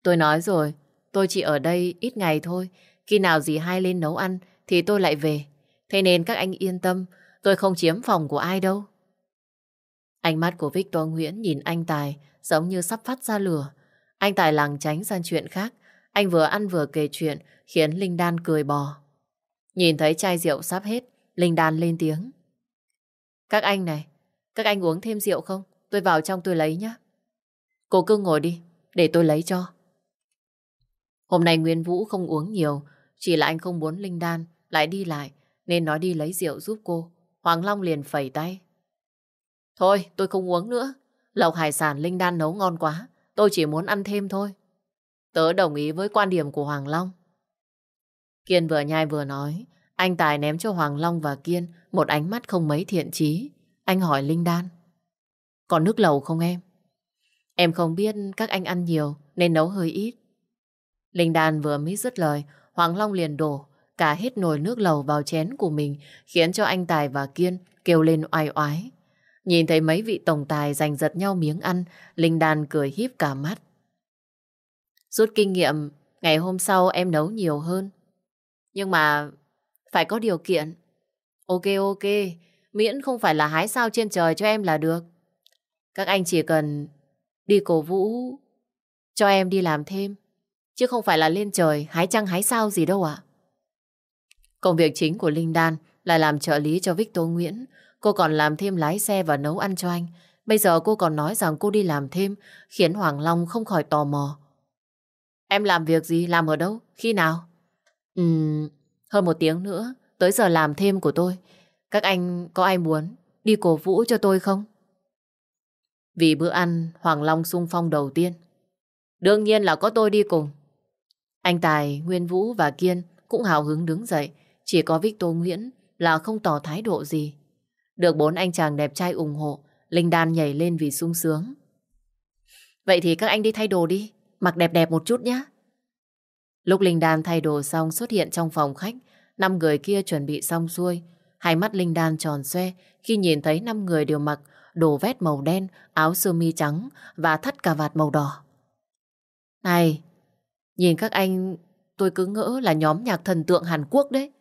Tôi nói rồi, tôi chỉ ở đây ít ngày thôi. Khi nào dì hai lên nấu ăn thì tôi lại về. Thế nên các anh yên tâm, tôi không chiếm phòng của ai đâu. Ánh mắt của Victor Nguyễn nhìn anh Tài giống như sắp phát ra lửa. Anh Tài làng tránh sang chuyện khác. Anh vừa ăn vừa kể chuyện khiến Linh Đan cười bò. Nhìn thấy chai rượu sắp hết, Linh Đan lên tiếng. Các anh này, các anh uống thêm rượu không? Tôi vào trong tôi lấy nhé. Cô cứ ngồi đi, để tôi lấy cho. Hôm nay Nguyên Vũ không uống nhiều, chỉ là anh không muốn Linh Đan lại đi lại, nên nói đi lấy rượu giúp cô. Hoàng Long liền phẩy tay. Thôi, tôi không uống nữa. Lộc hải sản Linh Đan nấu ngon quá, tôi chỉ muốn ăn thêm thôi. Tớ đồng ý với quan điểm của Hoàng Long. Kiên vừa nhai vừa nói, anh Tài ném cho Hoàng Long và Kiên một ánh mắt không mấy thiện chí. Anh hỏi Linh Đan. Còn nước lẩu không em? Em không biết các anh ăn nhiều nên nấu hơi ít. Linh Đan vừa mới dứt lời, Hoàng Long liền đổ cả hết nồi nước lẩu vào chén của mình khiến cho anh Tài và Kiên kêu lên oai oái. Nhìn thấy mấy vị tổng tài giành giật nhau miếng ăn, Linh Đan cười híp cả mắt. Rút kinh nghiệm, ngày hôm sau em nấu nhiều hơn. Nhưng mà phải có điều kiện. Ok ok, miễn không phải là hái sao trên trời cho em là được. Các anh chỉ cần đi cổ vũ cho em đi làm thêm. Chứ không phải là lên trời hái trăng hái sao gì đâu ạ. Công việc chính của Linh Đan là làm trợ lý cho Victor Nguyễn. Cô còn làm thêm lái xe và nấu ăn cho anh. Bây giờ cô còn nói rằng cô đi làm thêm khiến Hoàng Long không khỏi tò mò. Em làm việc gì? Làm ở đâu? Khi nào? Ừm, hơn một tiếng nữa, tới giờ làm thêm của tôi. Các anh có ai muốn đi cổ vũ cho tôi không? Vì bữa ăn, Hoàng Long sung phong đầu tiên. Đương nhiên là có tôi đi cùng. Anh Tài, Nguyên Vũ và Kiên cũng hào hứng đứng dậy. Chỉ có Victor Nguyễn là không tỏ thái độ gì. Được bốn anh chàng đẹp trai ủng hộ, Linh Đan nhảy lên vì sung sướng. Vậy thì các anh đi thay đồ đi, mặc đẹp đẹp một chút nhé. Lúc Linh Đan thay đồ xong xuất hiện trong phòng khách, năm người kia chuẩn bị xong xuôi. Hai mắt Linh Đan tròn xoe khi nhìn thấy năm người đều mặc đồ vét màu đen, áo sơ mi trắng và thắt cà vạt màu đỏ. Này, nhìn các anh tôi cứ ngỡ là nhóm nhạc thần tượng Hàn Quốc đấy.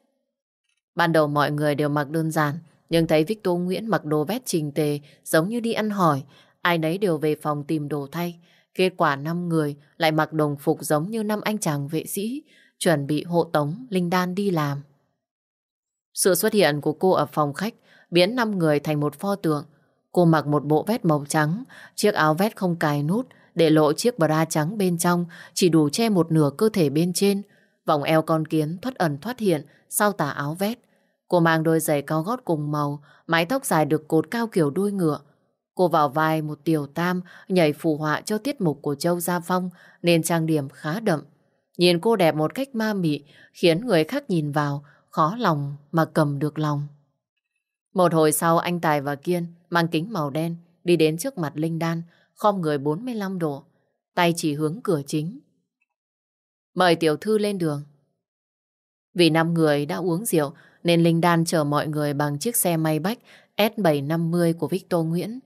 Ban đầu mọi người đều mặc đơn giản, nhưng thấy Victor Nguyễn mặc đồ vét trình tề giống như đi ăn hỏi, ai nấy đều về phòng tìm đồ thay. Kết quả năm người lại mặc đồng phục giống như năm anh chàng vệ sĩ, chuẩn bị hộ tống Linh Đan đi làm. Sự xuất hiện của cô ở phòng khách biến năm người thành một pho tượng. Cô mặc một bộ vest màu trắng, chiếc áo vest không cài nút, để lộ chiếc bra trắng bên trong chỉ đủ che một nửa cơ thể bên trên. Vòng eo con kiến thoát ẩn thoát hiện sau tà áo vest. Cô mang đôi giày cao gót cùng màu, mái tóc dài được cột cao kiểu đuôi ngựa. Cô vào vai một tiểu tam nhảy phù họa cho tiết mục của Châu Gia Phong nên trang điểm khá đậm. Nhìn cô đẹp một cách ma mị khiến người khác nhìn vào khó lòng mà cầm được lòng. Một hồi sau anh Tài và Kiên mang kính màu đen đi đến trước mặt Linh Đan khom người 45 độ tay chỉ hướng cửa chính. Mời tiểu thư lên đường. Vì năm người đã uống rượu nên Linh Đan chở mọi người bằng chiếc xe may bách S750 của Victor Nguyễn.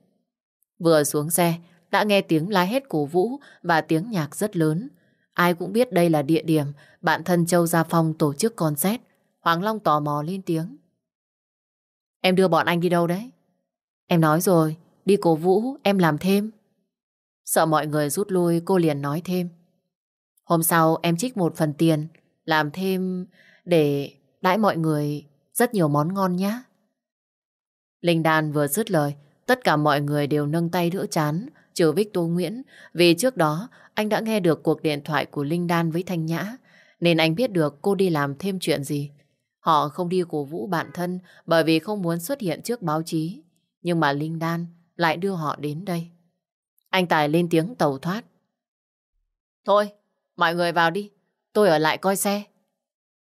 Vừa xuống xe, đã nghe tiếng la hét cổ vũ và tiếng nhạc rất lớn. Ai cũng biết đây là địa điểm bạn thân Châu Gia Phong tổ chức concert. Hoàng Long tò mò lên tiếng. Em đưa bọn anh đi đâu đấy? Em nói rồi, đi cổ vũ, em làm thêm. Sợ mọi người rút lui, cô liền nói thêm. Hôm sau em trích một phần tiền, làm thêm để đãi mọi người rất nhiều món ngon nhé. Linh Đan vừa dứt lời, tất cả mọi người đều nâng tay đỡ chán, trừ Victor Nguyễn, vì trước đó anh đã nghe được cuộc điện thoại của Linh Đan với Thanh Nhã, nên anh biết được cô đi làm thêm chuyện gì. Họ không đi cổ vũ bạn thân bởi vì không muốn xuất hiện trước báo chí, nhưng mà Linh Đan lại đưa họ đến đây. Anh Tài lên tiếng tàu thoát. Thôi, mọi người vào đi, tôi ở lại coi xe.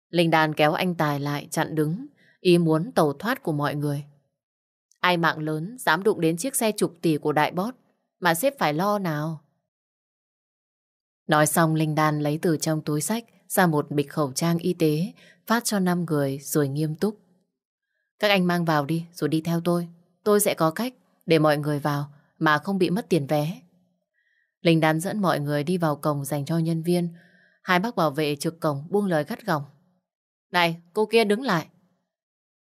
Linh Đan kéo anh Tài lại chặn đứng, ý muốn tàu thoát của mọi người. Ai mạng lớn dám đụng đến chiếc xe chục tỷ của đại bót mà sếp phải lo nào. Nói xong Linh Đan lấy từ trong túi sách ra một bịch khẩu trang y tế phát cho 5 người rồi nghiêm túc. Các anh mang vào đi rồi đi theo tôi. Tôi sẽ có cách để mọi người vào mà không bị mất tiền vé. Linh Đan dẫn mọi người đi vào cổng dành cho nhân viên. Hai bác bảo vệ trực cổng buông lời gắt gỏng. Này, cô kia đứng lại.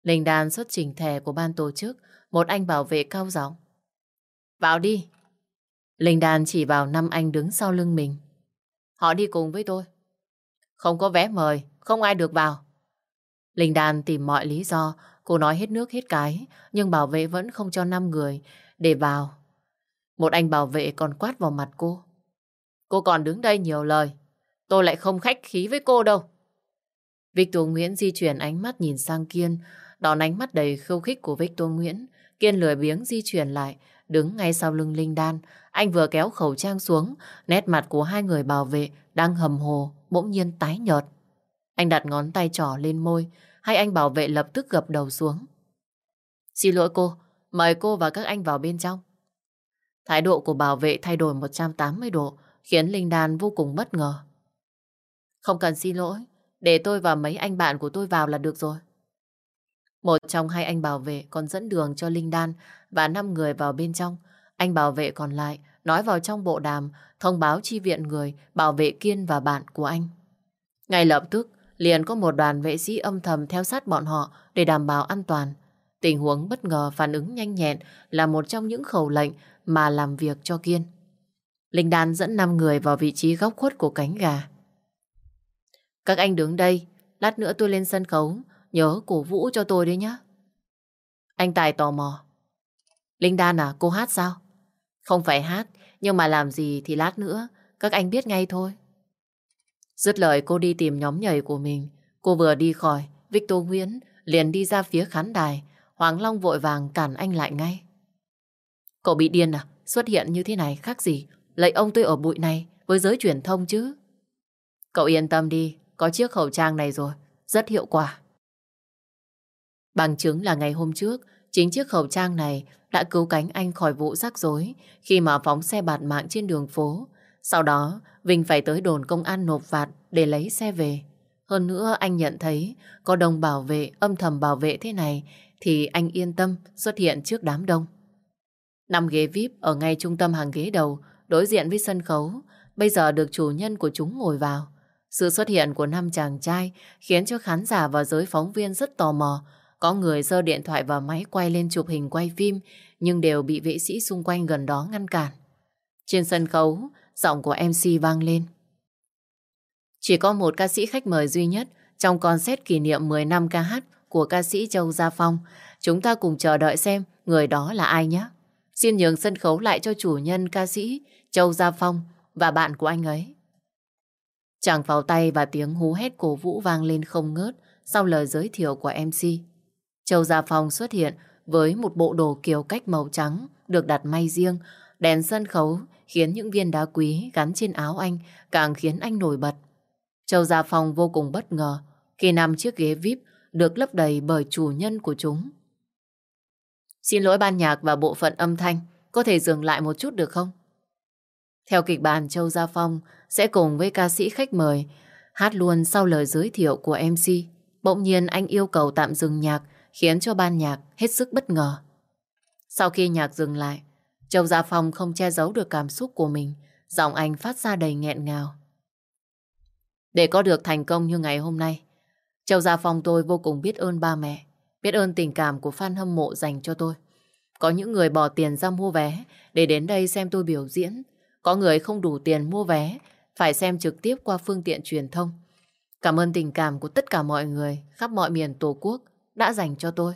Linh đàn xuất trình thẻ của ban tổ chức, một anh bảo vệ cao giọng. Vào đi. Linh đàn chỉ vào năm anh đứng sau lưng mình. Họ đi cùng với tôi. Không có vé mời, không ai được vào. Linh đàn tìm mọi lý do, cô nói hết nước hết cái, nhưng bảo vệ vẫn không cho năm người để vào. Một anh bảo vệ còn quát vào mặt cô. Cô còn đứng đây nhiều lời, tôi lại không khách khí với cô đâu. Victor Nguyễn di chuyển ánh mắt nhìn sang Kiên, đón ánh mắt đầy khiêu khích của Victor Nguyễn. Kiên lười biếng di chuyển lại, đứng ngay sau lưng Linh Đan. Anh vừa kéo khẩu trang xuống, nét mặt của hai người bảo vệ đang hầm hồ, bỗng nhiên tái nhợt. Anh đặt ngón tay trỏ lên môi, hai anh bảo vệ lập tức gập đầu xuống. Xin lỗi cô, mời cô và các anh vào bên trong. Thái độ của bảo vệ thay đổi 180 độ, khiến Linh Đan vô cùng bất ngờ. Không cần xin lỗi, để tôi và mấy anh bạn của tôi vào là được rồi. Một trong hai anh bảo vệ còn dẫn đường cho Linh Đan và năm người vào bên trong. Anh bảo vệ còn lại nói vào trong bộ đàm thông báo chi viện người bảo vệ Kiên và bạn của anh. Ngay lập tức liền có một đoàn vệ sĩ âm thầm theo sát bọn họ để đảm bảo an toàn. Tình huống bất ngờ phản ứng nhanh nhẹn là một trong những khẩu lệnh mà làm việc cho Kiên. Linh Đan dẫn 5 người vào vị trí góc khuất của cánh gà. Các anh đứng đây, lát nữa tôi lên sân khấu, nhớ cổ vũ cho tôi đấy nhé. Anh Tài tò mò. Linh Đan à, cô hát sao? Không phải hát, nhưng mà làm gì thì lát nữa, các anh biết ngay thôi. Dứt lời cô đi tìm nhóm nhảy của mình. Cô vừa đi khỏi, Victor Nguyễn liền đi ra phía khán đài. Hoàng Long vội vàng cản anh lại ngay. Cậu bị điên à? Xuất hiện như thế này khác gì? Lệnh ông tôi ở bụi này với giới truyền thông chứ. Cậu yên tâm đi, có chiếc khẩu trang này rồi, rất hiệu quả. Bằng chứng là ngày hôm trước, chính chiếc khẩu trang này đã cứu cánh anh khỏi vụ rắc rối khi mà phóng xe bạt mạng trên đường phố. Sau đó, Vinh phải tới đồn công an nộp phạt để lấy xe về. Hơn nữa anh nhận thấy có đồng bảo vệ, âm thầm bảo vệ thế này thì anh yên tâm xuất hiện trước đám đông. Năm ghế VIP ở ngay trung tâm hàng ghế đầu đối diện với sân khấu bây giờ được chủ nhân của chúng ngồi vào. Sự xuất hiện của năm chàng trai khiến cho khán giả và giới phóng viên rất tò mò. Có người giơ điện thoại và máy quay lên chụp hình quay phim nhưng đều bị vệ sĩ xung quanh gần đó ngăn cản. Trên sân khấu, giọng của MC vang lên. Chỉ có một ca sĩ khách mời duy nhất trong concert kỷ niệm 10 năm ca hát của ca sĩ Châu Gia Phong. Chúng ta cùng chờ đợi xem người đó là ai nhé. Xin nhường sân khấu lại cho chủ nhân ca sĩ Châu Gia Phong và bạn của anh ấy. Chàng pháo tay và tiếng hú hét cổ vũ vang lên không ngớt sau lời giới thiệu của MC. Châu Gia Phong xuất hiện với một bộ đồ kiểu cách màu trắng được đặt may riêng. Đèn sân khấu khiến những viên đá quý gắn trên áo anh càng khiến anh nổi bật. Châu Gia Phong vô cùng bất ngờ khi nằm chiếc ghế VIP được lấp đầy bởi chủ nhân của chúng. Xin lỗi ban nhạc và bộ phận âm thanh, có thể dừng lại một chút được không? Theo kịch bản Châu Gia Phong sẽ cùng với ca sĩ khách mời hát luôn sau lời giới thiệu của MC. Bỗng nhiên anh yêu cầu tạm dừng nhạc khiến cho ban nhạc hết sức bất ngờ. Sau khi nhạc dừng lại, Châu Gia dạ Phong không che giấu được cảm xúc của mình, giọng anh phát ra đầy nghẹn ngào. Để có được thành công như ngày hôm nay, Châu Gia dạ Phong tôi vô cùng biết ơn ba mẹ, biết ơn tình cảm của fan hâm mộ dành cho tôi. Có những người bỏ tiền ra mua vé để đến đây xem tôi biểu diễn. Có người không đủ tiền mua vé, phải xem trực tiếp qua phương tiện truyền thông. Cảm ơn tình cảm của tất cả mọi người khắp mọi miền Tổ quốc đã dành cho tôi.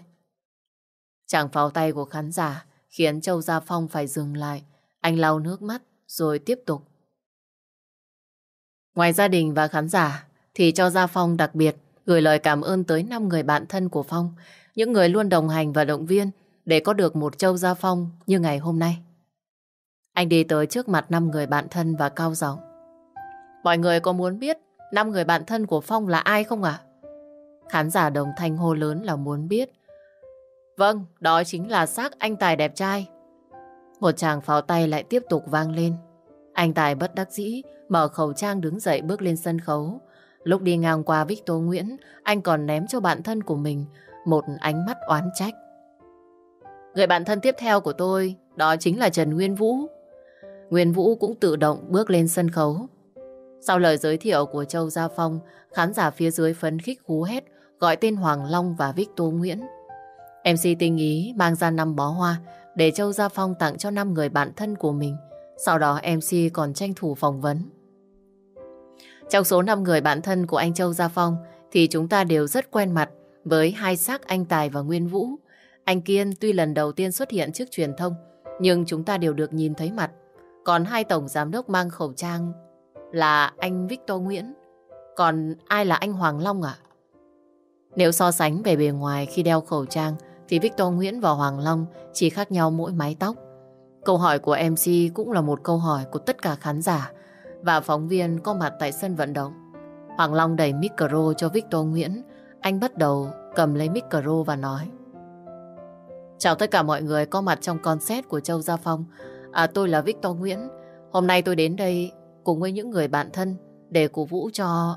Chàng pháo tay của khán giả khiến Châu Gia Phong phải dừng lại. Anh lau nước mắt rồi tiếp tục. Ngoài gia đình và khán giả thì cho Gia Phong đặc biệt gửi lời cảm ơn tới 5 người bạn thân của Phong, những người luôn đồng hành và động viên để có được một Châu Gia Phong như ngày hôm nay. Anh đi tới trước mặt 5 người bạn thân và cao giọng. Mọi người có muốn biết 5 người bạn thân của Phong là ai không ạ? Khán giả đồng thanh hô lớn là muốn biết. Vâng, đó chính là xác anh Tài đẹp trai. Một chàng pháo tay lại tiếp tục vang lên. Anh Tài bất đắc dĩ, mở khẩu trang đứng dậy bước lên sân khấu. Lúc đi ngang qua Victor Nguyễn, anh còn ném cho bạn thân của mình một ánh mắt oán trách. Người bạn thân tiếp theo của tôi, đó chính là Trần Nguyên Vũ. Nguyên Vũ cũng tự động bước lên sân khấu. Sau lời giới thiệu của Châu Gia Phong, khán giả phía dưới phấn khích hú hét gọi tên Hoàng Long và Victor Nguyễn. MC tinh ý mang ra năm bó hoa, để Châu Gia Phong tặng cho năm người bạn thân của mình. Sau đó MC còn tranh thủ phỏng vấn. Trong số 5 người bạn thân của anh Châu Gia Phong, thì chúng ta đều rất quen mặt với hai xác anh Tài và Nguyên Vũ. Anh Kiên tuy lần đầu tiên xuất hiện trước truyền thông, nhưng chúng ta đều được nhìn thấy mặt. Còn hai tổng giám đốc mang khẩu trang là anh Victor Nguyễn. Còn ai là anh Hoàng Long ạ? Nếu so sánh về bề ngoài khi đeo khẩu trang thì Victor Nguyễn và Hoàng Long chỉ khác nhau mỗi mái tóc. Câu hỏi của MC cũng là một câu hỏi của tất cả khán giả và phóng viên có mặt tại sân vận động. Hoàng Long đẩy micro cho Victor Nguyễn. Anh bắt đầu cầm lấy micro và nói Chào tất cả mọi người có mặt trong concert của Châu Gia Phong. À, tôi là Victor Nguyễn. Hôm nay tôi đến đây cùng với những người bạn thân để cổ vũ cho...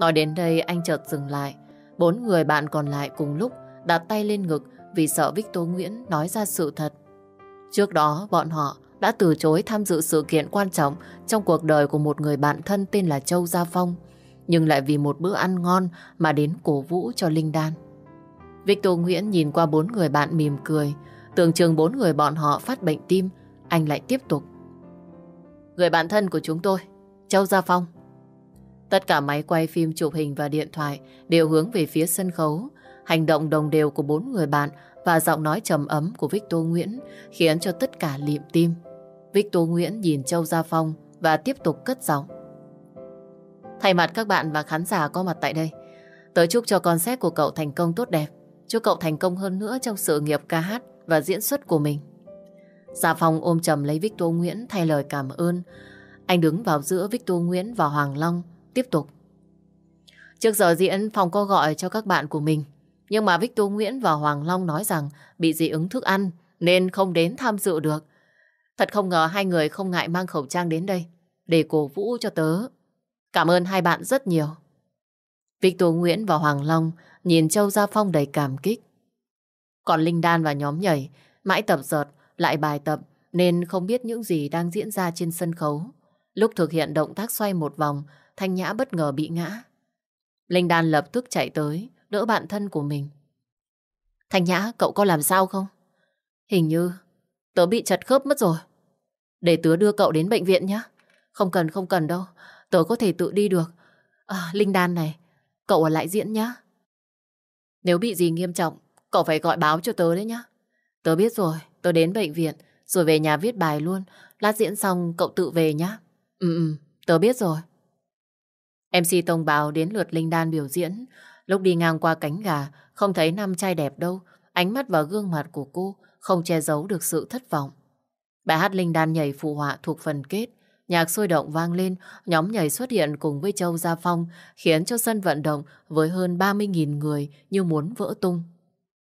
Nói đến đây anh chợt dừng lại. Bốn người bạn còn lại cùng lúc đặt tay lên ngực vì sợ Victor Nguyễn nói ra sự thật. Trước đó bọn họ đã từ chối tham dự sự kiện quan trọng trong cuộc đời của một người bạn thân tên là Châu Gia Phong, nhưng lại vì một bữa ăn ngon mà đến cổ vũ cho Linh Đan. Victor Nguyễn nhìn qua bốn người bạn mỉm cười. Tưởng chừng bốn người bọn họ phát bệnh tim, anh lại tiếp tục. Người bạn thân của chúng tôi, Châu Gia Phong. Tất cả máy quay phim chụp hình và điện thoại đều hướng về phía sân khấu. Hành động đồng đều của bốn người bạn và giọng nói trầm ấm của Victor Nguyễn khiến cho tất cả liệm tim. Victor Nguyễn nhìn Châu Gia Phong và tiếp tục cất giọng. Thay mặt các bạn và khán giả có mặt tại đây, tớ chúc cho concert của cậu thành công tốt đẹp. Chúc cậu thành công hơn nữa trong sự nghiệp ca hát và diễn xuất của mình. Gia Phong ôm chầm lấy Victor Nguyễn thay lời cảm ơn. Anh đứng vào giữa Victor Nguyễn và Hoàng Long, tiếp tục. Trước giờ diễn, Phong có gọi cho các bạn của mình. Nhưng mà Victor Nguyễn và Hoàng Long nói rằng bị dị ứng thức ăn nên không đến tham dự được. Thật không ngờ hai người không ngại mang khẩu trang đến đây để cổ vũ cho tớ. Cảm ơn hai bạn rất nhiều. Victor Nguyễn và Hoàng Long nhìn Châu Gia Phong đầy cảm kích. Còn Linh Đan và nhóm nhảy mãi tập giật lại bài tập nên không biết những gì đang diễn ra trên sân khấu. Lúc thực hiện động tác xoay một vòng, Thanh Nhã bất ngờ bị ngã. Linh Đan lập tức chạy tới, đỡ bạn thân của mình. Thanh Nhã, cậu có làm sao không? Hình như tớ bị chật khớp mất rồi. Để tớ đưa cậu đến bệnh viện nhé. Không cần, không cần đâu. Tớ có thể tự đi được. À, Linh Đan này, cậu ở lại diễn nhé. Nếu bị gì nghiêm trọng, cậu phải gọi báo cho tớ đấy nhá. Tớ biết rồi, tớ đến bệnh viện, rồi về nhà viết bài luôn. Lát diễn xong cậu tự về nhá. Ừ, ừ, tớ biết rồi. MC thông báo đến lượt Linh Đan biểu diễn. Lúc đi ngang qua cánh gà, không thấy năm trai đẹp đâu. Ánh mắt và gương mặt của cô không che giấu được sự thất vọng. Bài hát Linh Đan nhảy phụ họa thuộc phần kết. Nhạc sôi động vang lên, nhóm nhảy xuất hiện cùng với Châu Gia Phong, khiến cho sân vận động với hơn 30.000 người như muốn vỡ tung.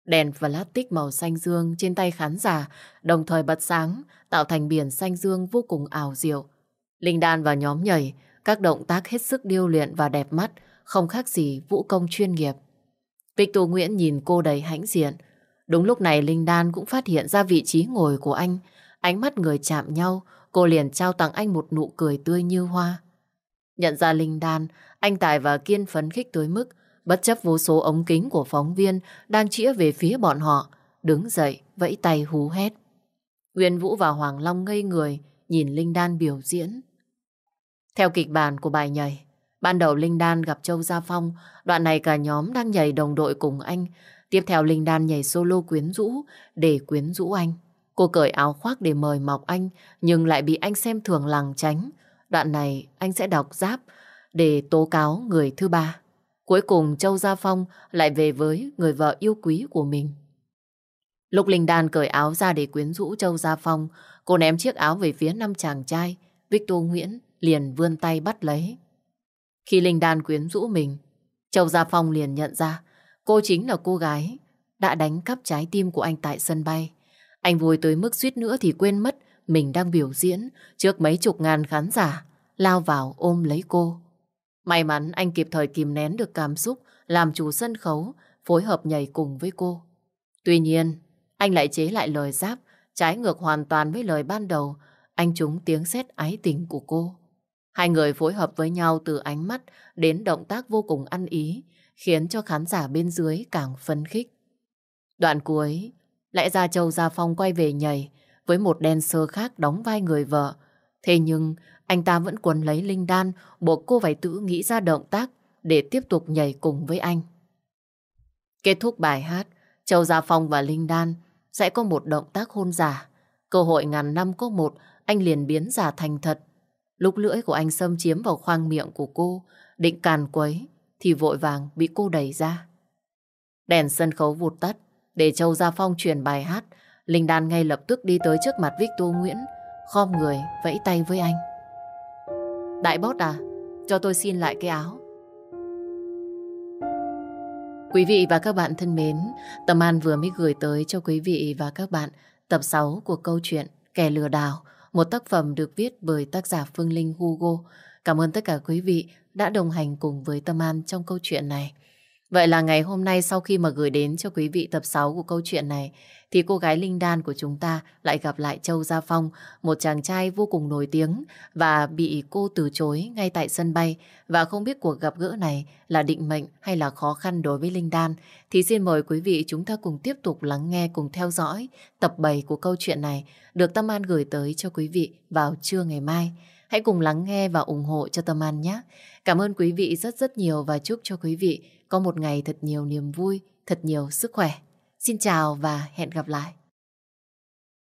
Đèn và lát tích màu xanh dương trên tay khán giả đồng thời bật sáng, tạo thành biển xanh dương vô cùng ảo diệu. Linh Đan và nhóm nhảy, các động tác hết sức điêu luyện và đẹp mắt, không khác gì vũ công chuyên nghiệp. Victor Nguyễn nhìn cô đầy hãnh diện. Đúng lúc này Linh Đan cũng phát hiện ra vị trí ngồi của anh. Ánh mắt người chạm nhau, cô liền trao tặng anh một nụ cười tươi như hoa. Nhận ra Linh Đan, anh Tài và Kiên phấn khích tới mức bất chấp vô số ống kính của phóng viên đang chĩa về phía bọn họ, đứng dậy, vẫy tay hú hét. Nguyên Vũ và Hoàng Long ngây người, nhìn Linh Đan biểu diễn. Theo kịch bản của bài nhảy, ban đầu Linh Đan gặp Châu Gia Phong, đoạn này cả nhóm đang nhảy đồng đội cùng anh. Tiếp theo Linh Đan nhảy solo quyến rũ để quyến rũ anh. Cô cởi áo khoác để mời mọc anh, nhưng lại bị anh xem thường làng tránh. Đoạn này anh sẽ đọc giáp để tố cáo người thứ ba. Cuối cùng Châu Gia Phong lại về với người vợ yêu quý của mình. Lúc Linh Đan cởi áo ra để quyến rũ Châu Gia Phong, cô ném chiếc áo về phía năm chàng trai. Victor Nguyễn liền vươn tay bắt lấy. Khi Linh Đan quyến rũ mình, Châu Gia Phong liền nhận ra cô chính là cô gái đã đánh cắp trái tim của anh tại sân bay. Anh vui tới mức suýt nữa thì quên mất mình đang biểu diễn trước mấy chục ngàn khán giả lao vào ôm lấy cô. May mắn anh kịp thời kìm nén được cảm xúc làm chủ sân khấu phối hợp nhảy cùng với cô. Tuy nhiên, anh lại chế lại lời giáp trái ngược hoàn toàn với lời ban đầu anh trúng tiếng sét ái tình của cô. Hai người phối hợp với nhau từ ánh mắt đến động tác vô cùng ăn ý, khiến cho khán giả bên dưới càng phấn khích. Đoạn cuối, lại ra Châu Gia Phong quay về nhảy với một dancer khác đóng vai người vợ. Thế nhưng anh ta vẫn quấn lấy Linh Đan buộc cô phải tự nghĩ ra động tác để tiếp tục nhảy cùng với anh. Kết thúc bài hát, Châu Gia Phong và Linh Đan sẽ có một động tác hôn giả. Cơ hội ngàn năm có một, anh liền biến giả thành thật. Lúc lưỡi của anh xâm chiếm vào khoang miệng của cô, định càn quấy, thì vội vàng bị cô đẩy ra. Đèn sân khấu vụt tắt, để Châu Gia Phong truyền bài hát, Linh Đan ngay lập tức đi tới trước mặt Victor Nguyễn, khom người, vẫy tay với anh. Đại bót à, cho tôi xin lại cái áo. Quý vị và các bạn thân mến, Tâm An vừa mới gửi tới cho quý vị và các bạn tập 6 của câu chuyện Kẻ lừa đảo, một tác phẩm được viết bởi tác giả Phương Linh Hugo. Cảm ơn tất cả quý vị đã đồng hành cùng với Tâm An trong câu chuyện này. Vậy là ngày hôm nay sau khi mà gửi đến cho quý vị tập 6 của câu chuyện này thì cô gái Linh Đan của chúng ta lại gặp lại Châu Gia Phong, một chàng trai vô cùng nổi tiếng và bị cô từ chối ngay tại sân bay và không biết cuộc gặp gỡ này là định mệnh hay là khó khăn đối với Linh Đan thì xin mời quý vị chúng ta cùng tiếp tục lắng nghe cùng theo dõi tập 7 của câu chuyện này được Tâm An gửi tới cho quý vị vào trưa ngày mai. Hãy cùng lắng nghe và ủng hộ cho Tâm An nhé. Cảm ơn quý vị rất rất nhiều và chúc cho quý vị có một ngày thật nhiều niềm vui, thật nhiều sức khỏe. Xin chào và hẹn gặp lại.